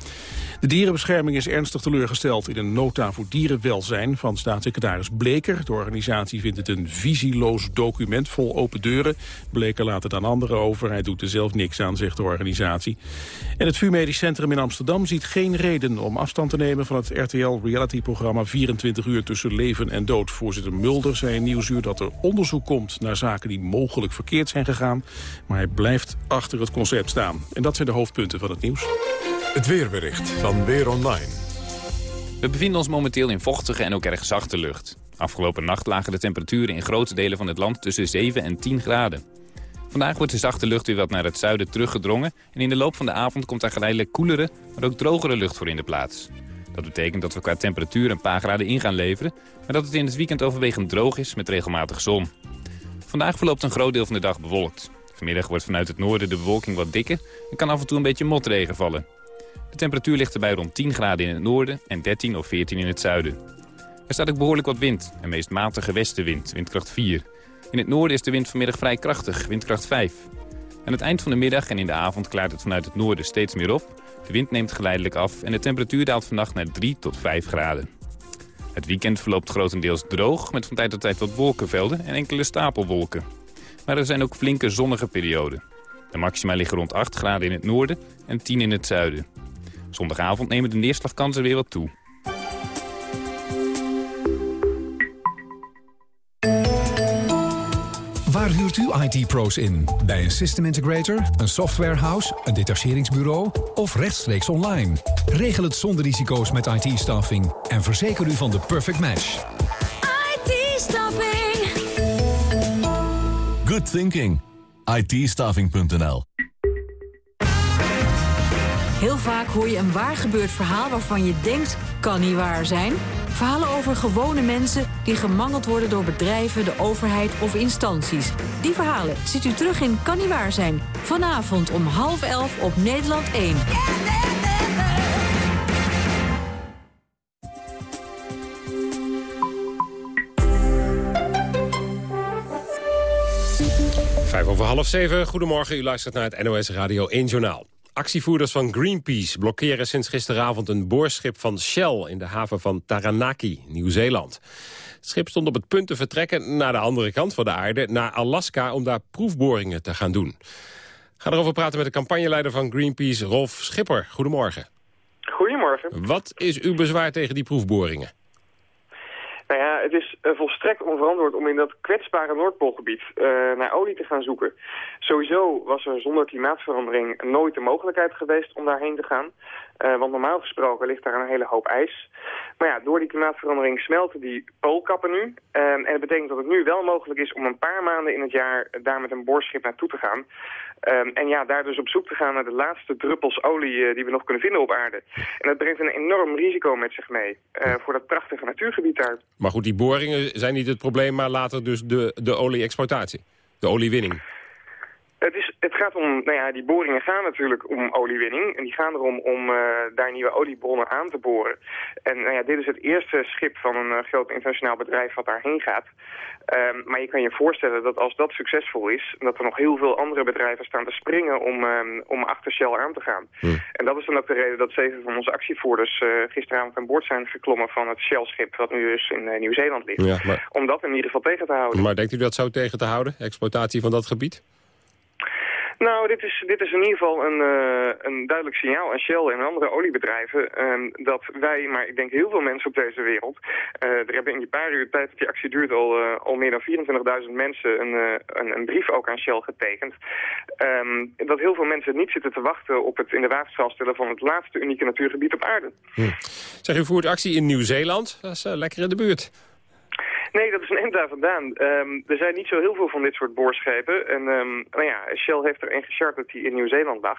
De dierenbescherming is ernstig teleurgesteld in een nota voor dierenwelzijn van staatssecretaris Bleker. De organisatie vindt het een visieloos document vol open deuren. Bleker laat het aan anderen over. Hij doet er zelf niks aan, zegt de organisatie. En het VU Medisch Centrum in Amsterdam ziet geen reden om afstand te nemen van het RTL-reality-programma 24 uur tussen leven en dood. Voorzitter Mulder zei in Nieuwsuur dat er onderzoek komt naar zaken die mogelijk verkeerd zijn gegaan. Maar hij blijft achter het concept staan. En dat zijn de hoofdpunten van het nieuws. Het weerbericht van Weer Online. We bevinden ons momenteel in vochtige en ook erg zachte lucht. Afgelopen nacht lagen de temperaturen in grote delen van het land tussen 7 en 10 graden. Vandaag wordt de zachte lucht weer wat naar het zuiden teruggedrongen... en in de loop van de avond komt daar geleidelijk koelere, maar ook drogere lucht voor in de plaats. Dat betekent dat we qua temperatuur een paar graden in gaan leveren... maar dat het in het weekend overwegend droog is met regelmatig zon. Vandaag verloopt een groot deel van de dag bewolkt. Vanmiddag wordt vanuit het noorden de bewolking wat dikker... en kan af en toe een beetje motregen vallen. De temperatuur ligt erbij rond 10 graden in het noorden en 13 of 14 in het zuiden. Er staat ook behoorlijk wat wind, een meest matige westenwind, windkracht 4. In het noorden is de wind vanmiddag vrij krachtig, windkracht 5. Aan het eind van de middag en in de avond klaart het vanuit het noorden steeds meer op. De wind neemt geleidelijk af en de temperatuur daalt vannacht naar 3 tot 5 graden. Het weekend verloopt grotendeels droog, met van tijd tot tijd wat wolkenvelden en enkele stapelwolken. Maar er zijn ook flinke zonnige perioden. De maxima liggen rond 8 graden in het noorden en 10 in het zuiden. Zondagavond nemen de neerslagkansen weer wat toe. Waar huurt u IT-pro's in? Bij een system integrator, een softwarehouse, een detacheringsbureau of rechtstreeks online? Regel het zonder risico's met IT-staffing en verzeker u van de perfect match. IT-staffing. Good thinking. it Heel vaak hoor je een waar gebeurd verhaal waarvan je denkt, kan niet waar zijn. Verhalen over gewone mensen die gemangeld worden door bedrijven, de overheid of instanties. Die verhalen ziet u terug in Kan niet waar zijn. Vanavond om half elf op Nederland 1. Vijf over half zeven. Goedemorgen, u luistert naar het NOS Radio 1 Journaal. Actievoerders van Greenpeace blokkeren sinds gisteravond een boorschip van Shell in de haven van Taranaki, Nieuw-Zeeland. Het schip stond op het punt te vertrekken naar de andere kant van de aarde, naar Alaska, om daar proefboringen te gaan doen. Ga erover praten met de campagneleider van Greenpeace, Rolf Schipper. Goedemorgen. Goedemorgen. Wat is uw bezwaar tegen die proefboringen? Nou ja, het is uh, volstrekt onverantwoord om in dat kwetsbare Noordpoolgebied uh, naar olie te gaan zoeken. Sowieso was er zonder klimaatverandering nooit de mogelijkheid geweest om daarheen te gaan. Uh, want normaal gesproken ligt daar een hele hoop ijs. Maar ja, door die klimaatverandering smelten die poolkappen nu. en dat betekent dat het nu wel mogelijk is om een paar maanden in het jaar daar met een boorschip naartoe te gaan. Um, en ja, daar dus op zoek te gaan naar de laatste druppels olie die we nog kunnen vinden op aarde. En dat brengt een enorm risico met zich mee voor dat prachtige natuurgebied daar. Maar goed, die boringen zijn niet het probleem, maar later dus de, de olie-exploitatie, de oliewinning. Het, is, het gaat om, nou ja, die boringen gaan natuurlijk om oliewinning. En die gaan erom om uh, daar nieuwe oliebronnen aan te boren. En nou ja, dit is het eerste schip van een uh, groot internationaal bedrijf wat daarheen gaat. Um, maar je kan je voorstellen dat als dat succesvol is... dat er nog heel veel andere bedrijven staan te springen om, um, om achter Shell aan te gaan. Hmm. En dat is dan ook de reden dat zeven van onze actievoerders... Uh, gisteravond aan boord zijn geklommen van het Shell-schip... wat nu dus in Nieuw-Zeeland ligt. Ja, maar... Om dat in ieder geval tegen te houden. Maar denkt u dat zo tegen te houden, exploitatie van dat gebied? Nou, dit is, dit is in ieder geval een, uh, een duidelijk signaal aan Shell en andere oliebedrijven... Uh, dat wij, maar ik denk heel veel mensen op deze wereld... Uh, er hebben in die paar uur tijd dat die actie duurt al, al meer dan 24.000 mensen een, een, een, brief ook aan Shell getekend. Um, dat heel veel mensen niet zitten te wachten op het in de waterstraal stellen van het laatste unieke natuurgebied op aarde. Hm. Zeg, u voert actie in Nieuw-Zeeland. Dat is lekker in de buurt. Nee, dat is een daar vandaan. Um, er zijn niet zo heel veel van dit soort boorschepen. En um, nou ja, Shell heeft er een gecharterd die in Nieuw-Zeeland lag.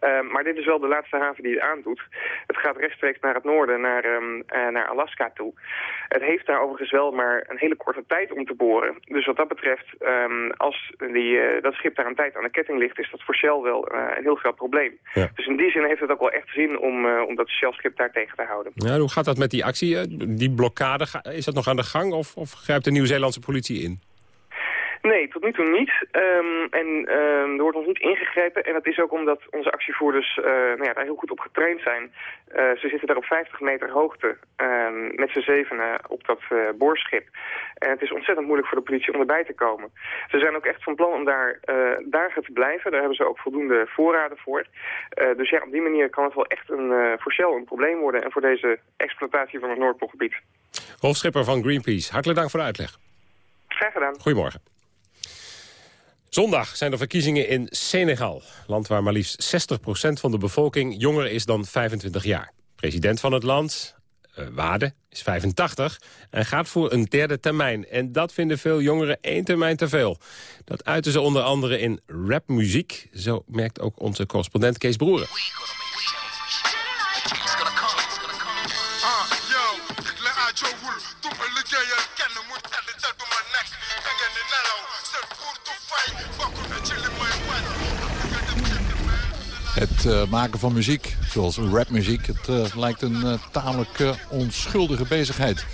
Um, maar dit is wel de laatste haven die het aandoet. Het gaat rechtstreeks naar het noorden, naar, uh, naar Alaska toe. Het heeft daar overigens wel maar een hele korte tijd om te boren. Dus wat dat betreft, als die, uh, dat schip daar een tijd aan de ketting ligt... is dat voor Shell wel uh, een heel groot probleem. Ja. Dus in die zin heeft het ook wel echt zin om, om dat Shell-schip daar tegen te houden. Ja, hoe gaat dat met die actie? Die blokkade, is dat nog aan de gang of, of grijpt de Nieuw-Zeelandse politie in? Nee, tot nu toe niet. Um, en um, er wordt nog niet ingegrepen. En dat is ook omdat onze actievoerders uh, nou ja, daar heel goed op getraind zijn. Uh, ze zitten daar op 50 meter hoogte um, met z'n zevenen op dat uh, boorschip. En het is ontzettend moeilijk voor de politie om erbij te komen. Ze zijn ook echt van plan om daar dagen te blijven. Daar hebben ze ook voldoende voorraden voor. dus ja, op die manier kan het wel echt een, voor Shell een probleem worden... en voor deze exploitatie van het Noordpoolgebied. Rolf Schipper van Greenpeace, hartelijk dank voor de uitleg. Graag gedaan. Goedemorgen. Zondag zijn er verkiezingen in Senegal. Land waar maar liefst 60% van de bevolking jonger is dan 25 jaar. President van het land, uh, Wade, is 85 en gaat voor een derde termijn. En dat vinden veel jongeren één termijn te veel. Dat uiten ze onder andere in rapmuziek. Zo merkt ook onze correspondent Kees Broeren. Het uh, maken van muziek, zoals rapmuziek, het uh, lijkt een uh, tamelijk onschuldige bezigheid.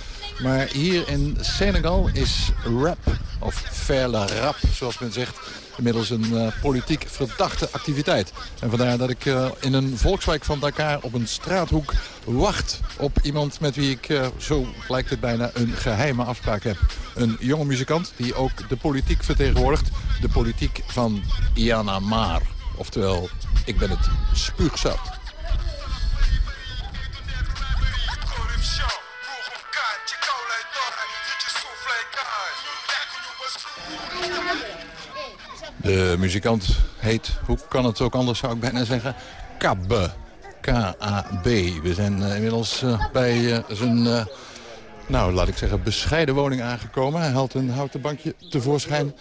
Maar hier in Senegal is rap, of faire rap, zoals men zegt... inmiddels een politiek verdachte activiteit. En vandaar dat ik in een volkswijk van Dakar op een straathoek wacht... op iemand met wie ik, zo lijkt het bijna, een geheime afspraak heb. Een jonge muzikant die ook de politiek vertegenwoordigt. De politiek van Iana Maar. Oftewel, ik ben het spuugzat. De muzikant heet, hoe kan het ook anders zou ik bijna zeggen, Kabbe. K-A-B. We zijn uh, inmiddels uh, bij uh, zijn, nou laat ik zeggen, bescheiden woning aangekomen. Hij haalt een houten bankje tevoorschijn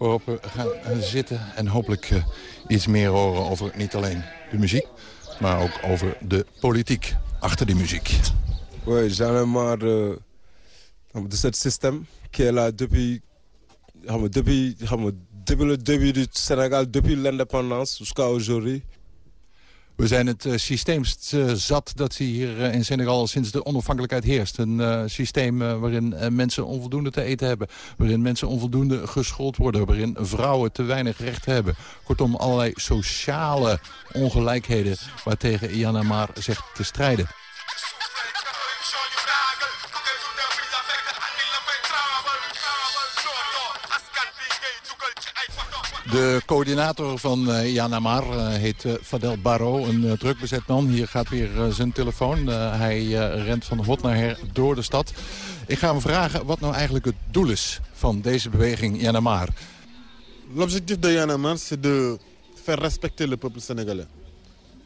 waarop we gaan zitten en hopelijk iets meer horen over niet alleen de muziek, maar ook over de politiek achter die muziek. Oui, ai marre de, de ce système qui est là depuis, depuis, depuis le début du Sénégal, depuis l'indépendance jusqu'à aujourd'hui. We zijn het uh, systeem uh, zat dat hier uh, in Senegal sinds de onafhankelijkheid heerst. Een systeem waarin mensen onvoldoende te eten hebben. Waarin mensen onvoldoende geschoold worden. Waarin vrouwen te weinig recht hebben. Kortom, allerlei sociale ongelijkheden waartegen Iana Maar zegt te strijden. De coördinator van uh, Janamar uh, heet uh, Fadel Barro, een druk bezet man. Hier gaat weer zijn telefoon. hij rent van hot naar her door de stad. Ik ga hem vragen wat nou eigenlijk het doel is van deze beweging Janamar. L'objectif de Yanamar, c'est de faire respecter le peuple sénégalais.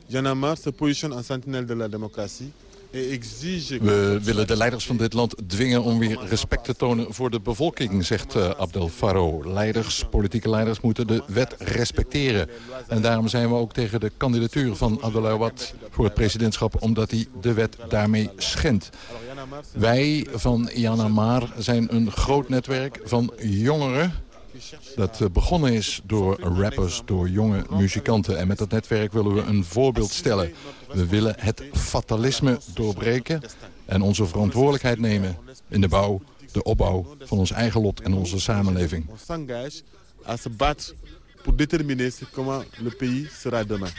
Yanamar se positionne en sentinelle de la démocratie. We willen de leiders van dit land dwingen om weer respect te tonen voor de bevolking, zegt uh, Abdel Faro. Leiders, politieke leiders moeten de wet respecteren. En daarom zijn we ook tegen de kandidatuur van Abdelawad voor het presidentschap, omdat hij de wet daarmee schendt. Wij van Yanamar zijn een groot netwerk van jongeren dat eh, begonnen is door rappers, door jonge muzikanten. En met dat netwerk willen we een voorbeeld stellen. We willen het fatalisme doorbreken en onze verantwoordelijkheid nemen in de bouw, de opbouw van ons eigen lot en onze samenleving. pour déterminer comment le pays sera demain.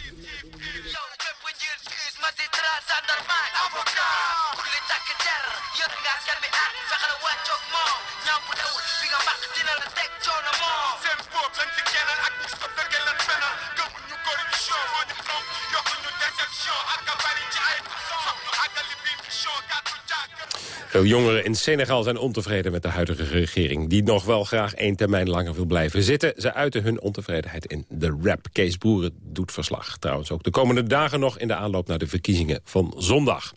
Veel jongeren in Senegal zijn ontevreden met de huidige regering... die nog wel graag één termijn langer wil blijven zitten. Ze uiten hun ontevredenheid in de rap. Kees Boeren doet verslag. Trouwens ook de komende dagen nog in de aanloop naar de verkiezingen van zondag.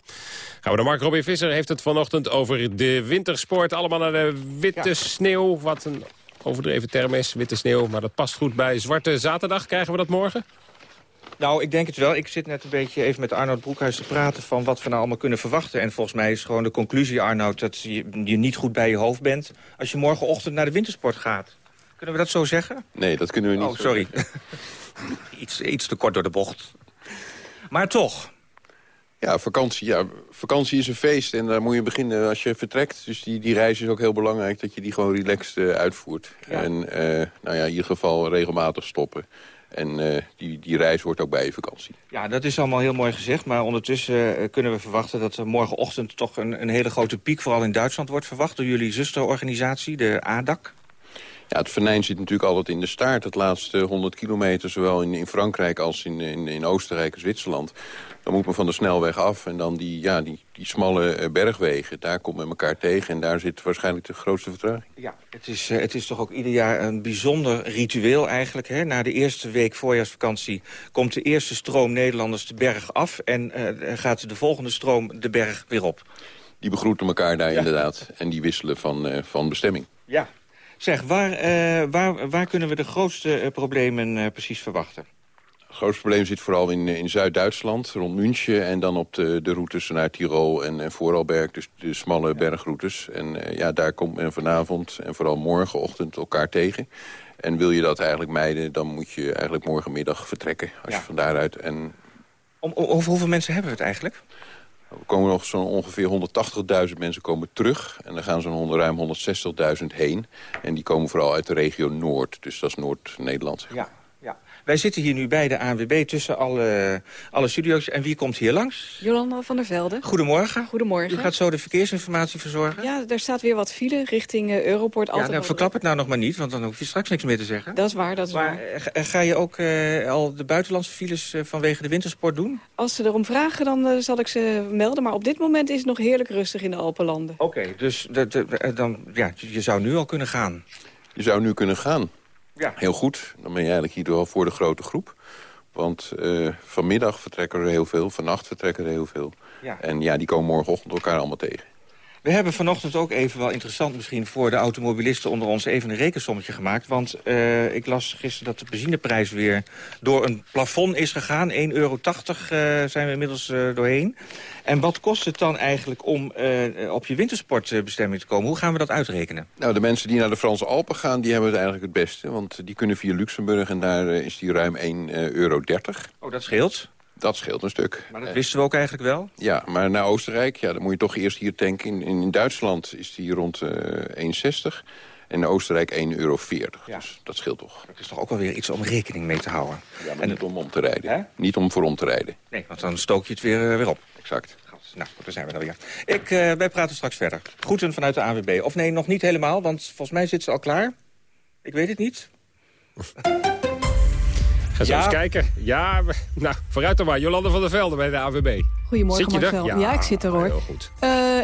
Gaan we naar Mark Robin Visser heeft het vanochtend over de wintersport. Allemaal naar de witte sneeuw, wat een overdreven term is, witte sneeuw. Maar dat past goed bij Zwarte Zaterdag. Krijgen we dat morgen? Nou, ik denk het wel. Ik zit net een beetje even met Arnoud Broekhuis te praten... van wat we nou allemaal kunnen verwachten. En volgens mij is gewoon de conclusie, Arnoud... dat je, je niet goed bij je hoofd bent als je morgenochtend naar de wintersport gaat. Kunnen we dat zo zeggen? Nee, dat kunnen we niet Oh, sorry. iets, iets te kort door de bocht. Maar toch... Ja, vakantie, ja, vakantie is een feest en daar moet je beginnen als je vertrekt. Dus die, die reis is ook heel belangrijk dat je die gewoon relaxed uh, uitvoert. En uh, nou ja, in ieder geval regelmatig stoppen. En uh, die, die reis wordt ook bij je vakantie. Ja, dat is allemaal heel mooi gezegd. Maar ondertussen uh, kunnen we verwachten dat er morgenochtend toch een, een hele grote piek... vooral in Duitsland wordt verwacht door jullie zusterorganisatie, de ADAC. Ja, het venijn zit natuurlijk altijd in de staart. Het laatste 100 kilometer, zowel in, in Frankrijk als in, in, in Oostenrijk en Zwitserland. Dan moet men van de snelweg af en dan die, ja, die, die smalle uh, bergwegen. Daar komt men elkaar tegen en daar zit waarschijnlijk de grootste vertraging. Ja, het is, uh, het is toch ook ieder jaar een bijzonder ritueel eigenlijk. Hè? Na de eerste week voorjaarsvakantie komt de eerste stroom Nederlanders de berg af... en uh, gaat de volgende stroom de berg weer op. Die begroeten elkaar daar ja. inderdaad en die wisselen van, van bestemming. Ja. Zeg, waar, waar, waar kunnen we de grootste problemen precies verwachten? Het grootste probleem zit vooral in, in Zuid-Duitsland, rond München... en dan op de, de routes naar Tirol en, en Vooralberg, dus de smalle bergroutes. En uh, ja, daar komt men vanavond en vooral morgenochtend elkaar tegen. En wil je dat eigenlijk mijden, dan moet je eigenlijk morgenmiddag vertrekken. Als ja. je van daaruit... En... Om, over hoeveel mensen hebben we het eigenlijk? Er komen nog zo'n ongeveer 180.000 mensen komen terug. En dan gaan zo'n ruim 160.000 heen. En die komen vooral uit de regio Noord. Dus dat is Noord-Nederland. Maar. Ja. Wij zitten hier nu bij de ANWB tussen alle, alle studio's. En wie komt hier langs? Jolanda van der Velde. Goedemorgen. Goedemorgen. U gaat zo de verkeersinformatie verzorgen? Ja, er staat weer wat file richting uh, Europort. Ja, nou, verklap het nou nog maar niet, want dan hoef je straks niks meer te zeggen. Dat is waar, dat is maar, waar. Ga je ook uh, al de buitenlandse files uh, vanwege de wintersport doen? Als ze erom vragen, dan zal ik ze melden. Maar op dit moment is het nog heerlijk rustig in de Alpenlanden. Oké, okay, dus de, de, dan, ja, je zou nu al kunnen gaan. Je zou nu kunnen gaan. Ja. Heel goed. Dan ben je eigenlijk hier wel voor de grote groep. Want uh, vanmiddag vertrekken er heel veel, vannacht vertrekken er heel veel. Ja. En ja, die komen morgenochtend elkaar allemaal tegen. We hebben vanochtend ook even wel interessant misschien voor de automobilisten onder ons even een rekensommetje gemaakt. Want uh, ik las gisteren dat de benzineprijs weer door een plafond is gegaan. 1,80 euro uh, zijn we inmiddels uh, doorheen. En wat kost het dan eigenlijk om op je wintersportbestemming te komen? Hoe gaan we dat uitrekenen? Nou, de mensen die naar de Franse Alpen gaan, die hebben het eigenlijk het beste. Want die kunnen via Luxemburg en daar is die ruim 1,30 euro. Oh, dat scheelt. Dat scheelt een stuk. Maar dat wisten we ook eigenlijk wel? Ja, maar naar Oostenrijk, ja, dan moet je toch eerst hier tanken. In, in Duitsland is die rond uh, 1,60 en in Oostenrijk 1,40 euro. Ja. Dus dat scheelt toch. Dat is toch ook wel weer iets om rekening mee te houden. Ja, maar en, niet om om te rijden. Niet om voor om te rijden. Nee, want dan stook je het weer, uh, weer op. Exact. Nou, daar zijn we dan weer. Ik, uh, wij praten straks verder. Groeten vanuit de ANWB. Of nee, nog niet helemaal, want volgens mij zit ze al klaar. Ik weet het niet. Ga zo Ja. eens kijken. Ja, nou, vooruit dan maar. Jolande van der Velde bij de AWB. Goedemorgen, Zit je er? Marcel. Ja, ik zit er, hoor. Heel goed.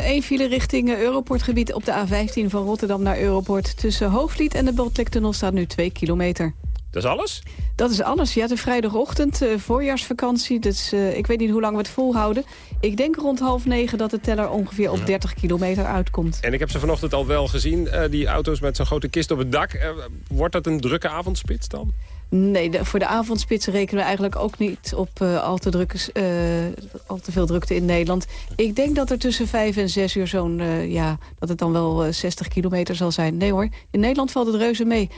Eén file richting eh, Europortgebied op de A15 van Rotterdam naar Europort. Tussen Hoogvliet en de Botlektunnel staat nu 2 kilometer. Dat is alles? Dat is alles. Ja, de vrijdagochtend, eh, voorjaarsvakantie. Dus eh, ik weet niet hoe lang we het volhouden. Ik denk rond half negen dat de teller ongeveer op 30 kilometer uitkomt. En ik heb ze vanochtend al wel gezien, eh, die auto's met zo'n grote kist op het dak. Eh, wordt dat een drukke avondspits dan? Nee, de- voor de avondspits rekenen we eigenlijk ook niet op eh, al, te drukke, eh, al te veel drukte in Nederland. Ik denk dat er tussen vijf en zes uur zo'n, eh, ja, dat het dan wel eh, 60 kilometer zal zijn. Nee hoor, in Nederland valt het reuze mee.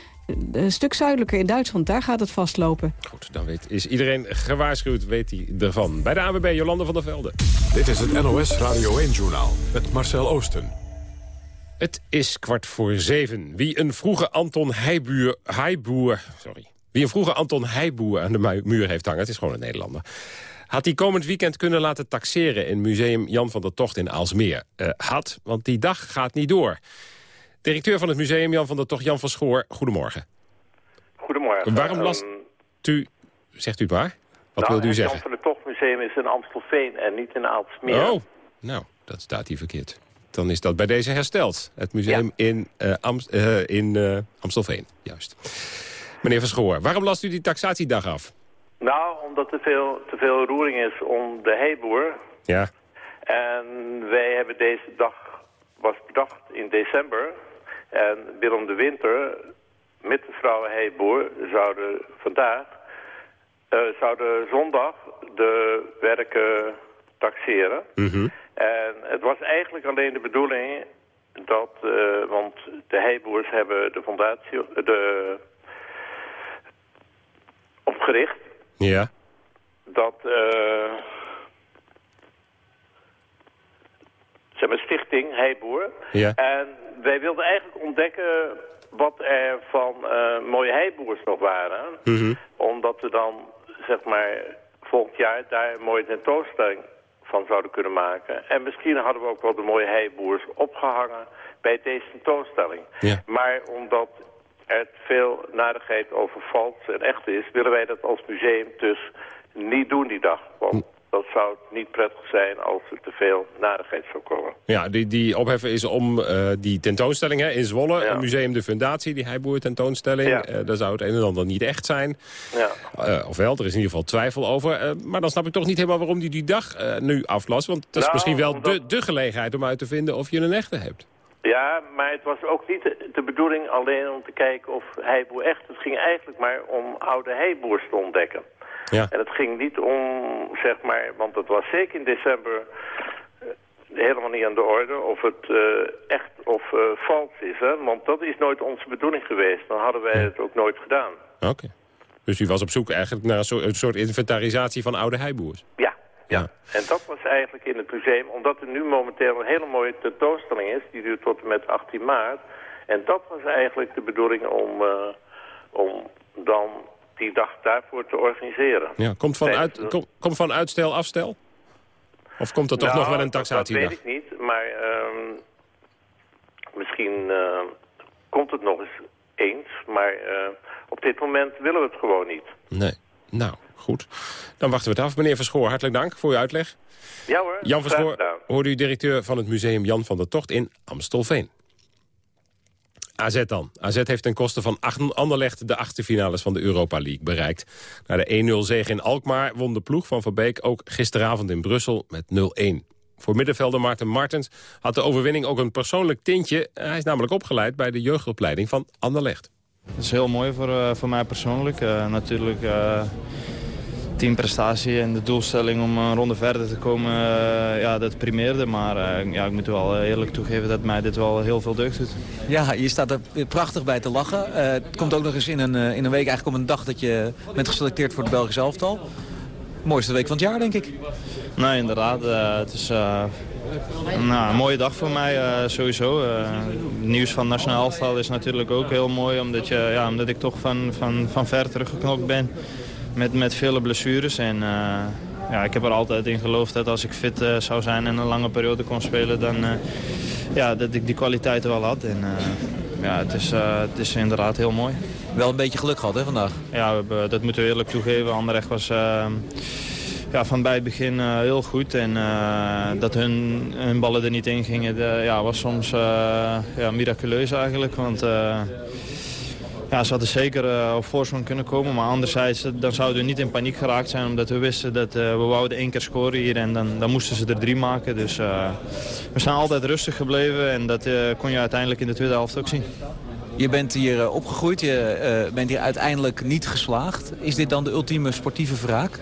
Een stuk zuidelijker in Duitsland, daar gaat het vastlopen. Goed, dan weet, is iedereen gewaarschuwd, weet hij ervan. Bij de AWB, Jolande van der Velde. Dit is het NOS Radio 1-journaal met Marcel Oosten. Het is kwart voor zeven. Wie een vroege Anton Heijboer, Heijboer, sorry. Wie een vroege Anton Heijboer aan de mu- muur heeft hangen, het is gewoon een Nederlander... had hij komend weekend kunnen laten taxeren in museum Jan van der Tocht in Aalsmeer. Eh, had, want die dag gaat niet door. Directeur van het museum Jan van der Tocht, Jan van Schoor, goedemorgen. Goedemorgen. Waarom last Ehm, u, zegt u het maar, wat nou, wilt u het zeggen? Jan van der Tocht Museum is in Amstelveen en niet in Aalsmeer. Oh, nou, dat staat hier verkeerd. Dan is dat bij deze hersteld. Het museum in, eh, Amst- eh, in Amstelveen, juist. Meneer Van Schoor, waarom last u die taxatiedag af? Nou, omdat er veel, te veel roering is om de heeboer. Ja. En wij hebben deze dag, was bedacht in december. En Willem de Winter met de vrouw heeboer zouden vandaag, eh, zouden zondag de werken taxeren. En het was eigenlijk alleen de bedoeling dat, eh, want de heeboers hebben de fondatie de, opgericht, Ja. dat eh zeg maar stichting Heiboer. Ja. En wij wilden eigenlijk ontdekken wat er van eh, mooie heiboers nog waren. Mhm. Omdat we dan, zeg maar, volgend jaar daar een mooie tentoonstelling van zouden kunnen maken. En misschien hadden we ook wel de mooie heiboers opgehangen bij deze tentoonstelling. Ja. Maar omdat er veel narigheid over vals en echt is... willen wij dat als museum dus niet doen die dag. Want dat zou niet prettig zijn als er te veel narigheid zou komen. Ja, die, die ophef is om eh, die tentoonstelling hè, in Zwolle. Museum De Fundatie, die Heiboer tentoonstelling. Ja. Eh, daar zou het een en ander niet echt zijn. Ja. Eh, ofwel, er is in ieder geval twijfel over. Maar dan snap ik toch niet helemaal waarom die die dag nu aflast. Want het is Nou, misschien wel omdat- de, de gelegenheid om uit te vinden of je een echte hebt. Ja, maar het was ook niet de, bedoeling alleen om te kijken of heiboer echt... Het ging eigenlijk maar om oude heiboers te ontdekken. Ja. En het ging niet om, zeg maar, want het was zeker in december eh, helemaal niet aan de orde of het eh, echt of eh, vals is. Hè? Want dat is nooit onze bedoeling geweest. Dan hadden wij het ook nooit gedaan. Oké. Dus u was op zoek eigenlijk naar een soort, een soort inventarisatie van oude heiboers. Ja, ja. En dat was eigenlijk in het museum, omdat er nu momenteel een hele mooie tentoonstelling is. Die duurt tot en met 18 maart. En dat was eigenlijk de bedoeling om, eh, om dan die dag daarvoor te organiseren. Ja, komt van, uit, kom, komt van uitstel afstel? Of komt er toch Nou, nog wel een taxatiedag? Dat weet ik niet, maar ehm, misschien eh, komt het nog eens eens. Maar eh, op dit moment willen we het gewoon niet. Nee. Nou, goed. Dan wachten we het af. Meneer Verschoor, hartelijk dank voor uw uitleg. Ja hoor, Jan Verschoor, hoorde u directeur van het museum Jan van der Tocht in Amstelveen. AZ dan. AZ heeft ten koste van Anderlecht de achterfinales van de Europa League bereikt. Na de 1-0 zege in Alkmaar won de ploeg van Van Beek ook gisteravond in Brussel met 0-1. Voor middenvelder Maarten Martens had de overwinning ook een persoonlijk tintje. Hij is namelijk opgeleid bij de jeugdopleiding van Anderlecht. Het is heel mooi voor, eh, voor mij persoonlijk. Eh, natuurlijk eh teamprestatie en de doelstelling om een ronde verder te komen, eh, ja, dat primeerde. Maar eh, ja, ik moet wel eh, eerlijk toegeven dat mij dit wel heel veel deugd doet. Ja, je staat er prachtig bij te lachen. Het komt ook nog eens in een, in een week, eigenlijk op een dag dat je bent geselecteerd voor het Belgisch elftal. Mooiste week van het jaar, denk ik. Nee, inderdaad. het is nou, een mooie dag voor mij sowieso. Het nieuws van Nationaal Elftal is natuurlijk ook heel mooi. Omdat, je, ja, omdat ik toch van, van, van ver teruggeknokt ben. Met, met vele blessures. En uh, ja, ik heb er altijd in geloofd dat als ik fit uh, zou zijn en een lange periode kon spelen... dan uh, ja, dat ik die kwaliteiten wel had. En ja, het is, het is inderdaad heel mooi. Wel een beetje geluk gehad hè, vandaag? Ja, we hebben, dat moeten we eerlijk toegeven. Anderlecht was ja, van bij het begin uh, heel goed. En uh, dat hun, hun ballen er niet in gingen, de, ja, was soms ja, miraculeus eigenlijk. Want ja, ze hadden zeker uh, op voorsprong kunnen komen. Maar anderzijds, dan zouden we niet in paniek geraakt zijn. Omdat we wisten dat uh, we wouden één keer scoren hier. En dan, dan moesten ze er drie maken. Dus we zijn altijd rustig gebleven. En dat kon je uiteindelijk in de tweede helft ook zien. Je bent hier opgegroeid. Je bent hier uiteindelijk niet geslaagd. Is dit dan de ultieme sportieve wraak?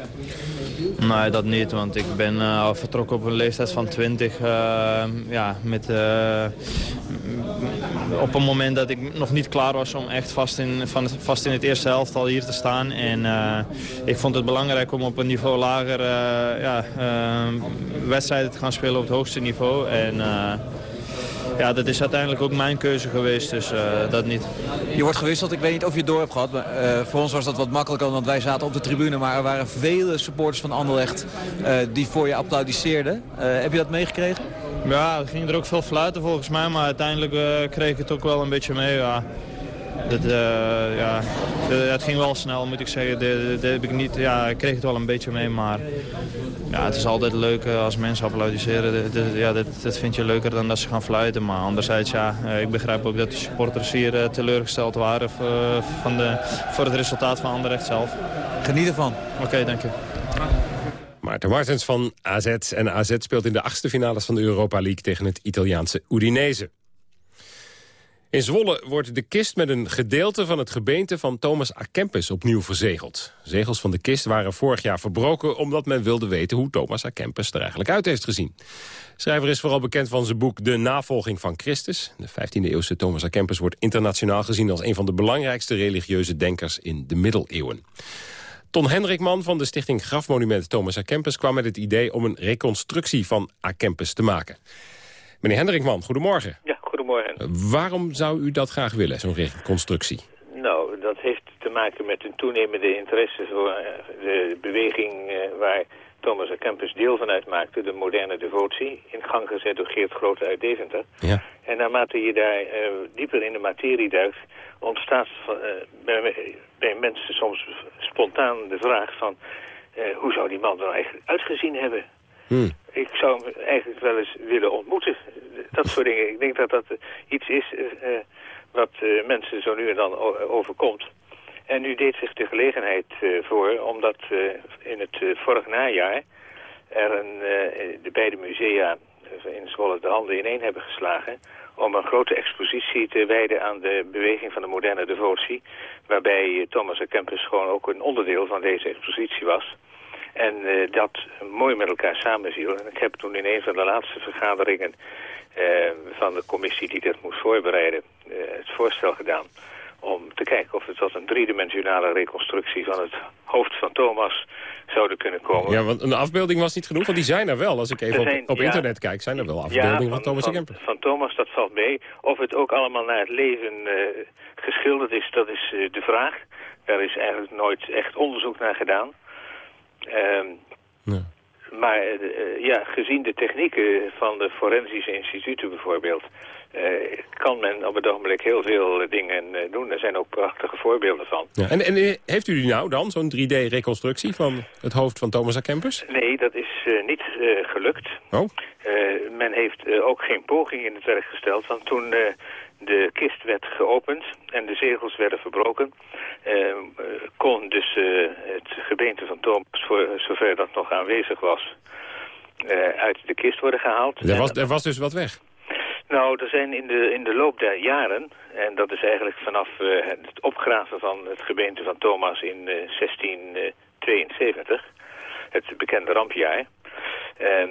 Nee, dat niet, want ik ben uh, vertrokken op een leeftijd van 20. Uh, ja, met, uh, op een moment dat ik nog niet klaar was om echt vast in, van, vast in het eerste helft al hier te staan. En ik vond het belangrijk om op een niveau lager ja, wedstrijden te gaan spelen op het hoogste niveau. En, ja, dat is uiteindelijk ook mijn keuze geweest, dus uh, dat niet. Je wordt gewisseld, ik weet niet of je het door hebt gehad. Maar, uh, voor ons was dat wat makkelijker, want wij zaten op de tribune. Maar er waren vele supporters van Anderlecht uh, die voor je applaudisseerden. heb je dat meegekregen? Ja, er gingen er ook veel fluiten volgens mij. Maar uiteindelijk kreeg ik het ook wel een beetje mee. Ja. Dat, uh, ja, het ging wel snel, moet ik zeggen. Dat, heb ik, niet, ja, ik kreeg het wel een beetje mee, maar ja, het is altijd leuk eh, als mensen applaudisseren. Dat, ja, dat, dat vind je leuker dan dat ze gaan fluiten. Maar anderzijds, ja, eh, ik begrijp ook dat de supporters hier teleurgesteld waren van de, voor het resultaat van Anderlecht zelf. Geniet ervan. Oké, dank je. Maarten Martens van AZ. En AZ speelt in de achtste finales van de Europa League tegen het Italiaanse Udinese. In Zwolle wordt de kist met een gedeelte van het gebeente van Thomas A. Kempis opnieuw verzegeld. Zegels van de kist waren vorig jaar verbroken omdat men wilde weten hoe Thomas A. Kempis er eigenlijk uit heeft gezien. schrijver is vooral bekend van zijn boek De Navolging van Christus. De 15e-eeuwse Thomas A. Kempis wordt internationaal gezien als een van de belangrijkste religieuze denkers in de middeleeuwen. Ton Hendrikman van de stichting Grafmonument Thomas A. Kempis kwam met het idee om een reconstructie van A. Kempis te maken. Meneer Hendrikman, goedemorgen. Ja, goedemorgen. waarom zou u dat graag willen, zo'n reconstructie? Nou, dat heeft te maken met een toenemende interesse voor eh, de beweging uh, waar Thomas A. Kempis deel van uitmaakte, de moderne devotie, in gang gezet door Geert Grote uit Deventer. Ja. En naarmate je daar uh, dieper in de materie duikt, ontstaat bij, bij, mensen soms spontaan de vraag van, hoe zou die man er nou eigenlijk uitgezien hebben? Hmm. Ik zou hem eigenlijk wel eens willen ontmoeten. Dat soort dingen. Ik denk dat dat iets is uh, wat uh, mensen zo nu en dan overkomt. En nu deed zich de gelegenheid voor, omdat in het vorig najaar er een, de beide musea in Zwolle de handen ineen hebben geslagen om een grote expositie te wijden aan de beweging van de moderne devotie, waarbij Thomas A. Kempis gewoon ook een onderdeel van deze expositie was. En uh, dat mooi met elkaar samenviel. En ik heb toen in een van de laatste vergaderingen uh, van de commissie die dit moest voorbereiden... Uh, het voorstel gedaan om te kijken of het tot een driedimensionale reconstructie van het hoofd van Thomas zouden kunnen komen. Ja, want een afbeelding was niet genoeg, want die zijn er wel. Als ik even zijn, op, op ja, internet kijk, zijn er wel afbeeldingen ja, van, van, Thomas van, Kemper. Van Thomas, dat valt mee. Of het ook allemaal naar het leven geschilderd is, dat is de vraag. Daar is eigenlijk nooit echt onderzoek naar gedaan. Um, ja. Maar uh, ja, gezien de technieken van de forensische instituten bijvoorbeeld... Uh, kan men op het ogenblik heel veel dingen doen. Er zijn ook prachtige voorbeelden van. Ja. En, en heeft u nou dan zo'n 3D-reconstructie van het hoofd van Thomas A. Kempers? Nee, dat is niet gelukt. Oh. men heeft ook geen poging in het werk gesteld. Want toen de kist werd geopend en de zegels werden verbroken... Uh, kon dus uh, het gebeente van Thomas, voor zover dat nog aanwezig was... Uh, uit de kist worden gehaald. Er was, er was dus wat weg? Nou, er zijn in de, in de loop der jaren... en dat is eigenlijk vanaf het opgraven van het gebeente van Thomas in 1672... het bekende rampjaar... Ehm,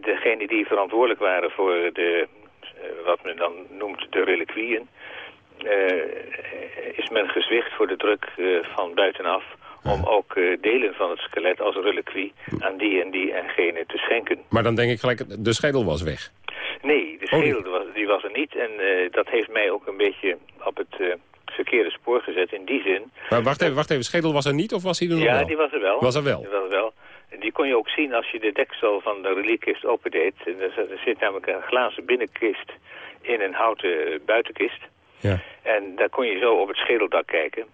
degenen die verantwoordelijk waren voor de eh, wat men dan noemt de reliquieën, eh, is men gezwicht voor de druk eh, van buitenaf om ook delen van het skelet als reliquie aan die en die en gene te schenken. Maar dan denk ik gelijk, de schedel was weg. Nee, de schedel was, die was er niet. En uh, dat heeft mij ook een beetje op het uh, verkeerde spoor gezet in die zin. Maar wacht even, wacht even, schedel was er niet of was hij er nog ja, wel? Ja, die was er wel. Was er wel? Die was er wel. Die kon je ook zien als je de deksel van de reliekist opendeed. Er zit namelijk een glazen binnenkist in een houten buitenkist. Ja. En daar kon je zo op het schedeldak kijken.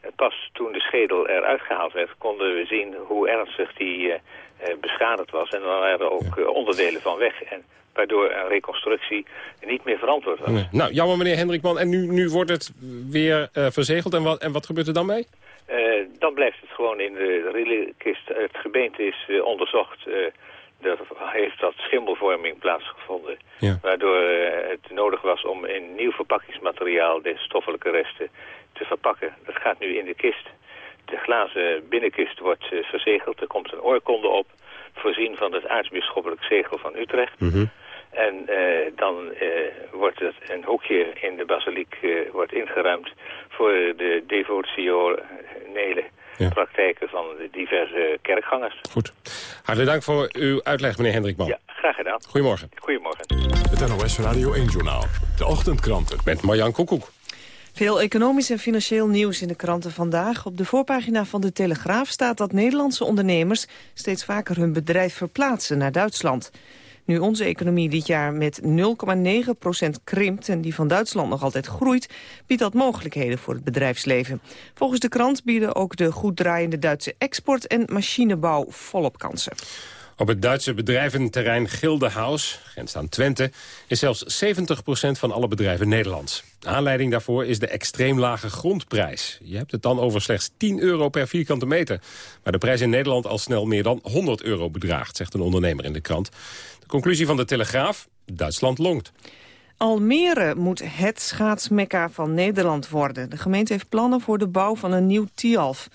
En Pas toen de schedel eruit gehaald werd, konden we zien hoe ernstig die eh, eh, beschadigd was. En dan waren er ook eh, onderdelen van weg. En waardoor een reconstructie niet meer verantwoord was. Nee. Nou, jammer meneer Hendrikman. En nu, nu wordt het weer eh, verzegeld. En wat, en wat gebeurt er dan mee? Eh, dan blijft het gewoon in de relaiskist. Het gebeente is eh, onderzocht. eh, er heeft wat schimmelvorming plaatsgevonden. Ja. Waardoor het nodig was om in nieuw verpakkingsmateriaal de stoffelijke resten te verpakken. Dat gaat nu in de kist. De glazen binnenkist wordt verzegeld. Er komt een oorkonde op, voorzien van het aartsbisschoppelijk zegel van Utrecht. En eh, dan eh, wordt het een hoekje in de basiliek eh, wordt ingeruimd voor de devotionele praktijken van de diverse kerkgangers. Goed. Hartelijk dank voor uw uitleg, meneer Hendrikman. Ja, graag gedaan. Goedemorgen. Goedemorgen. Het NOS Radio 1-journaal. De ochtendkranten. Met Marjan Koekoek. Veel economisch en financieel nieuws in de kranten vandaag. Op de voorpagina van de Telegraaf staat dat Nederlandse ondernemers... steeds vaker hun bedrijf verplaatsen naar Duitsland. Nu onze economie dit jaar met 0,9% krimpt... en die van Duitsland nog altijd groeit... biedt dat mogelijkheden voor het bedrijfsleven. Volgens de krant bieden ook de goed draaiende Duitse export... en machinebouw volop kansen. Op het Duitse bedrijventerrein Gildehaus, grens aan Twente... is zelfs 70% van alle bedrijven Nederlands. Aanleiding daarvoor is de extreem lage grondprijs. Je hebt het dan over slechts 10 euro per vierkante meter. Maar de prijs in Nederland al snel meer dan 100 euro bedraagt... zegt een ondernemer in de krant. De conclusie van de Telegraaf? Duitsland longt. Almere moet het schaatsmekka van Nederland worden. De gemeente heeft plannen voor de bouw van een nieuw Tialf.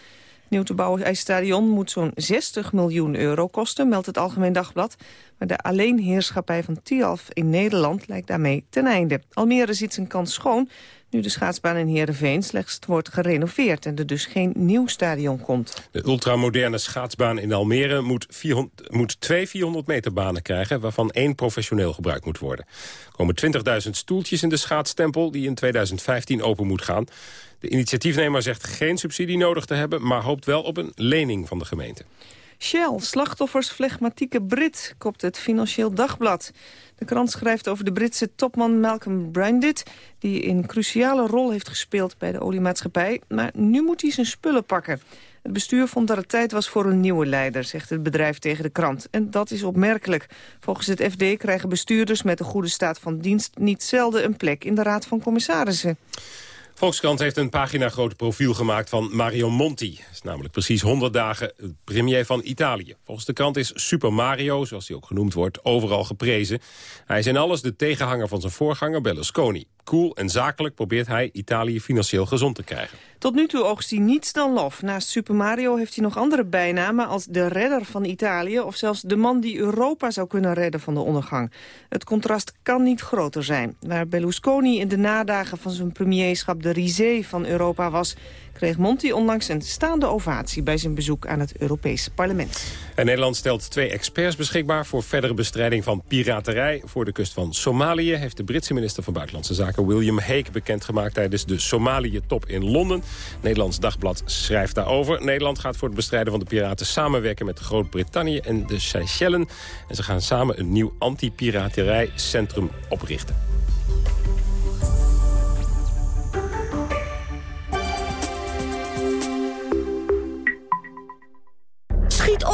Nieuw te bouwen ijsstadion moet zo'n 60 miljoen euro kosten, meldt het Algemeen Dagblad. Maar de alleenheerschappij van Tialf in Nederland lijkt daarmee ten einde. Almere ziet zijn kans schoon, nu de schaatsbaan in Heerenveen slechts wordt gerenoveerd... en er dus geen nieuw stadion komt. De ultramoderne schaatsbaan in Almere moet, 400, moet twee 400 meter banen krijgen... waarvan één professioneel gebruikt moet worden. Er komen 20.000 stoeltjes in de schaatstempel die in 2015 open moet gaan. De initiatiefnemer zegt geen subsidie nodig te hebben... maar hoopt wel op een lening van de gemeente. Shell, slachtoffers flegmatieke Brit, kopt het Financieel Dagblad. De krant schrijft over de Britse topman Malcolm Brandit... die een cruciale rol heeft gespeeld bij de oliemaatschappij. Maar nu moet hij zijn spullen pakken. Het bestuur vond dat het tijd was voor een nieuwe leider, zegt het bedrijf tegen de krant. En dat is opmerkelijk. Volgens het FD krijgen bestuurders met een goede staat van dienst... niet zelden een plek in de Raad van Commissarissen. Volkskrant heeft een pagina groot profiel gemaakt van Mario Monti. Dat is namelijk precies 100 dagen premier van Italië. Volgens de krant is Super Mario, zoals hij ook genoemd wordt, overal geprezen. Hij is in alles de tegenhanger van zijn voorganger Berlusconi. Cool en zakelijk probeert hij Italië financieel gezond te krijgen. Tot nu toe oogst hij niets dan lof. Naast Super Mario heeft hij nog andere bijnamen als de redder van Italië... of zelfs de man die Europa zou kunnen redden van de ondergang. Het contrast kan niet groter zijn. Waar Berlusconi in de nadagen van zijn premierschap de risée van Europa was... kreeg Monti onlangs een staande ovatie bij zijn bezoek aan het Europese parlement. En Nederland stelt twee experts beschikbaar voor verdere bestrijding van piraterij. Voor de kust van Somalië heeft de Britse minister van Buitenlandse Zaken William Hague bekendgemaakt tijdens de Somalië-top in Londen. Nederlands Dagblad schrijft daarover. Nederland gaat voor het bestrijden van de piraten samenwerken met Groot-Brittannië en de Seychellen. En ze gaan samen een nieuw anti-piraterijcentrum oprichten.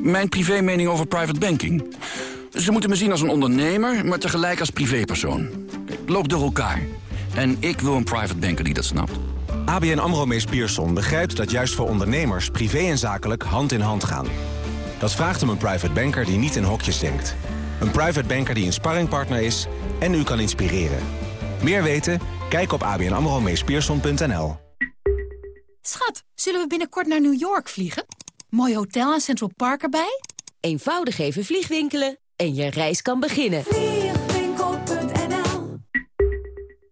Mijn privé mening over private banking. Ze moeten me zien als een ondernemer, maar tegelijk als privépersoon. Ik loop door elkaar. En ik wil een private banker die dat snapt. ABN AMRO Mees Pierson begrijpt dat juist voor ondernemers... privé en zakelijk hand in hand gaan. Dat vraagt om een private banker die niet in hokjes denkt. Een private banker die een sparringpartner is en u kan inspireren. Meer weten? Kijk op abnamromeespierson.nl. Schat, zullen we binnenkort naar New York vliegen? Mooi hotel en Central Park erbij? Eenvoudig even vliegwinkelen en je reis kan beginnen.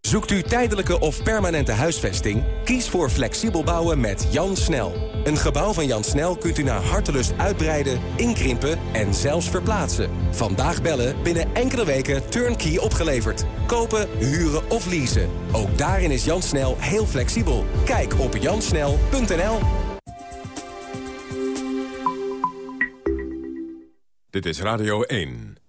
Zoekt u tijdelijke of permanente huisvesting? Kies voor flexibel bouwen met Jan Snel. Een gebouw van Jan Snel kunt u naar hartelust uitbreiden, inkrimpen en zelfs verplaatsen. Vandaag bellen, binnen enkele weken turnkey opgeleverd. Kopen, huren of leasen. Ook daarin is Jan Snel heel flexibel. Kijk op jansnel.nl. Dit is Radio 1.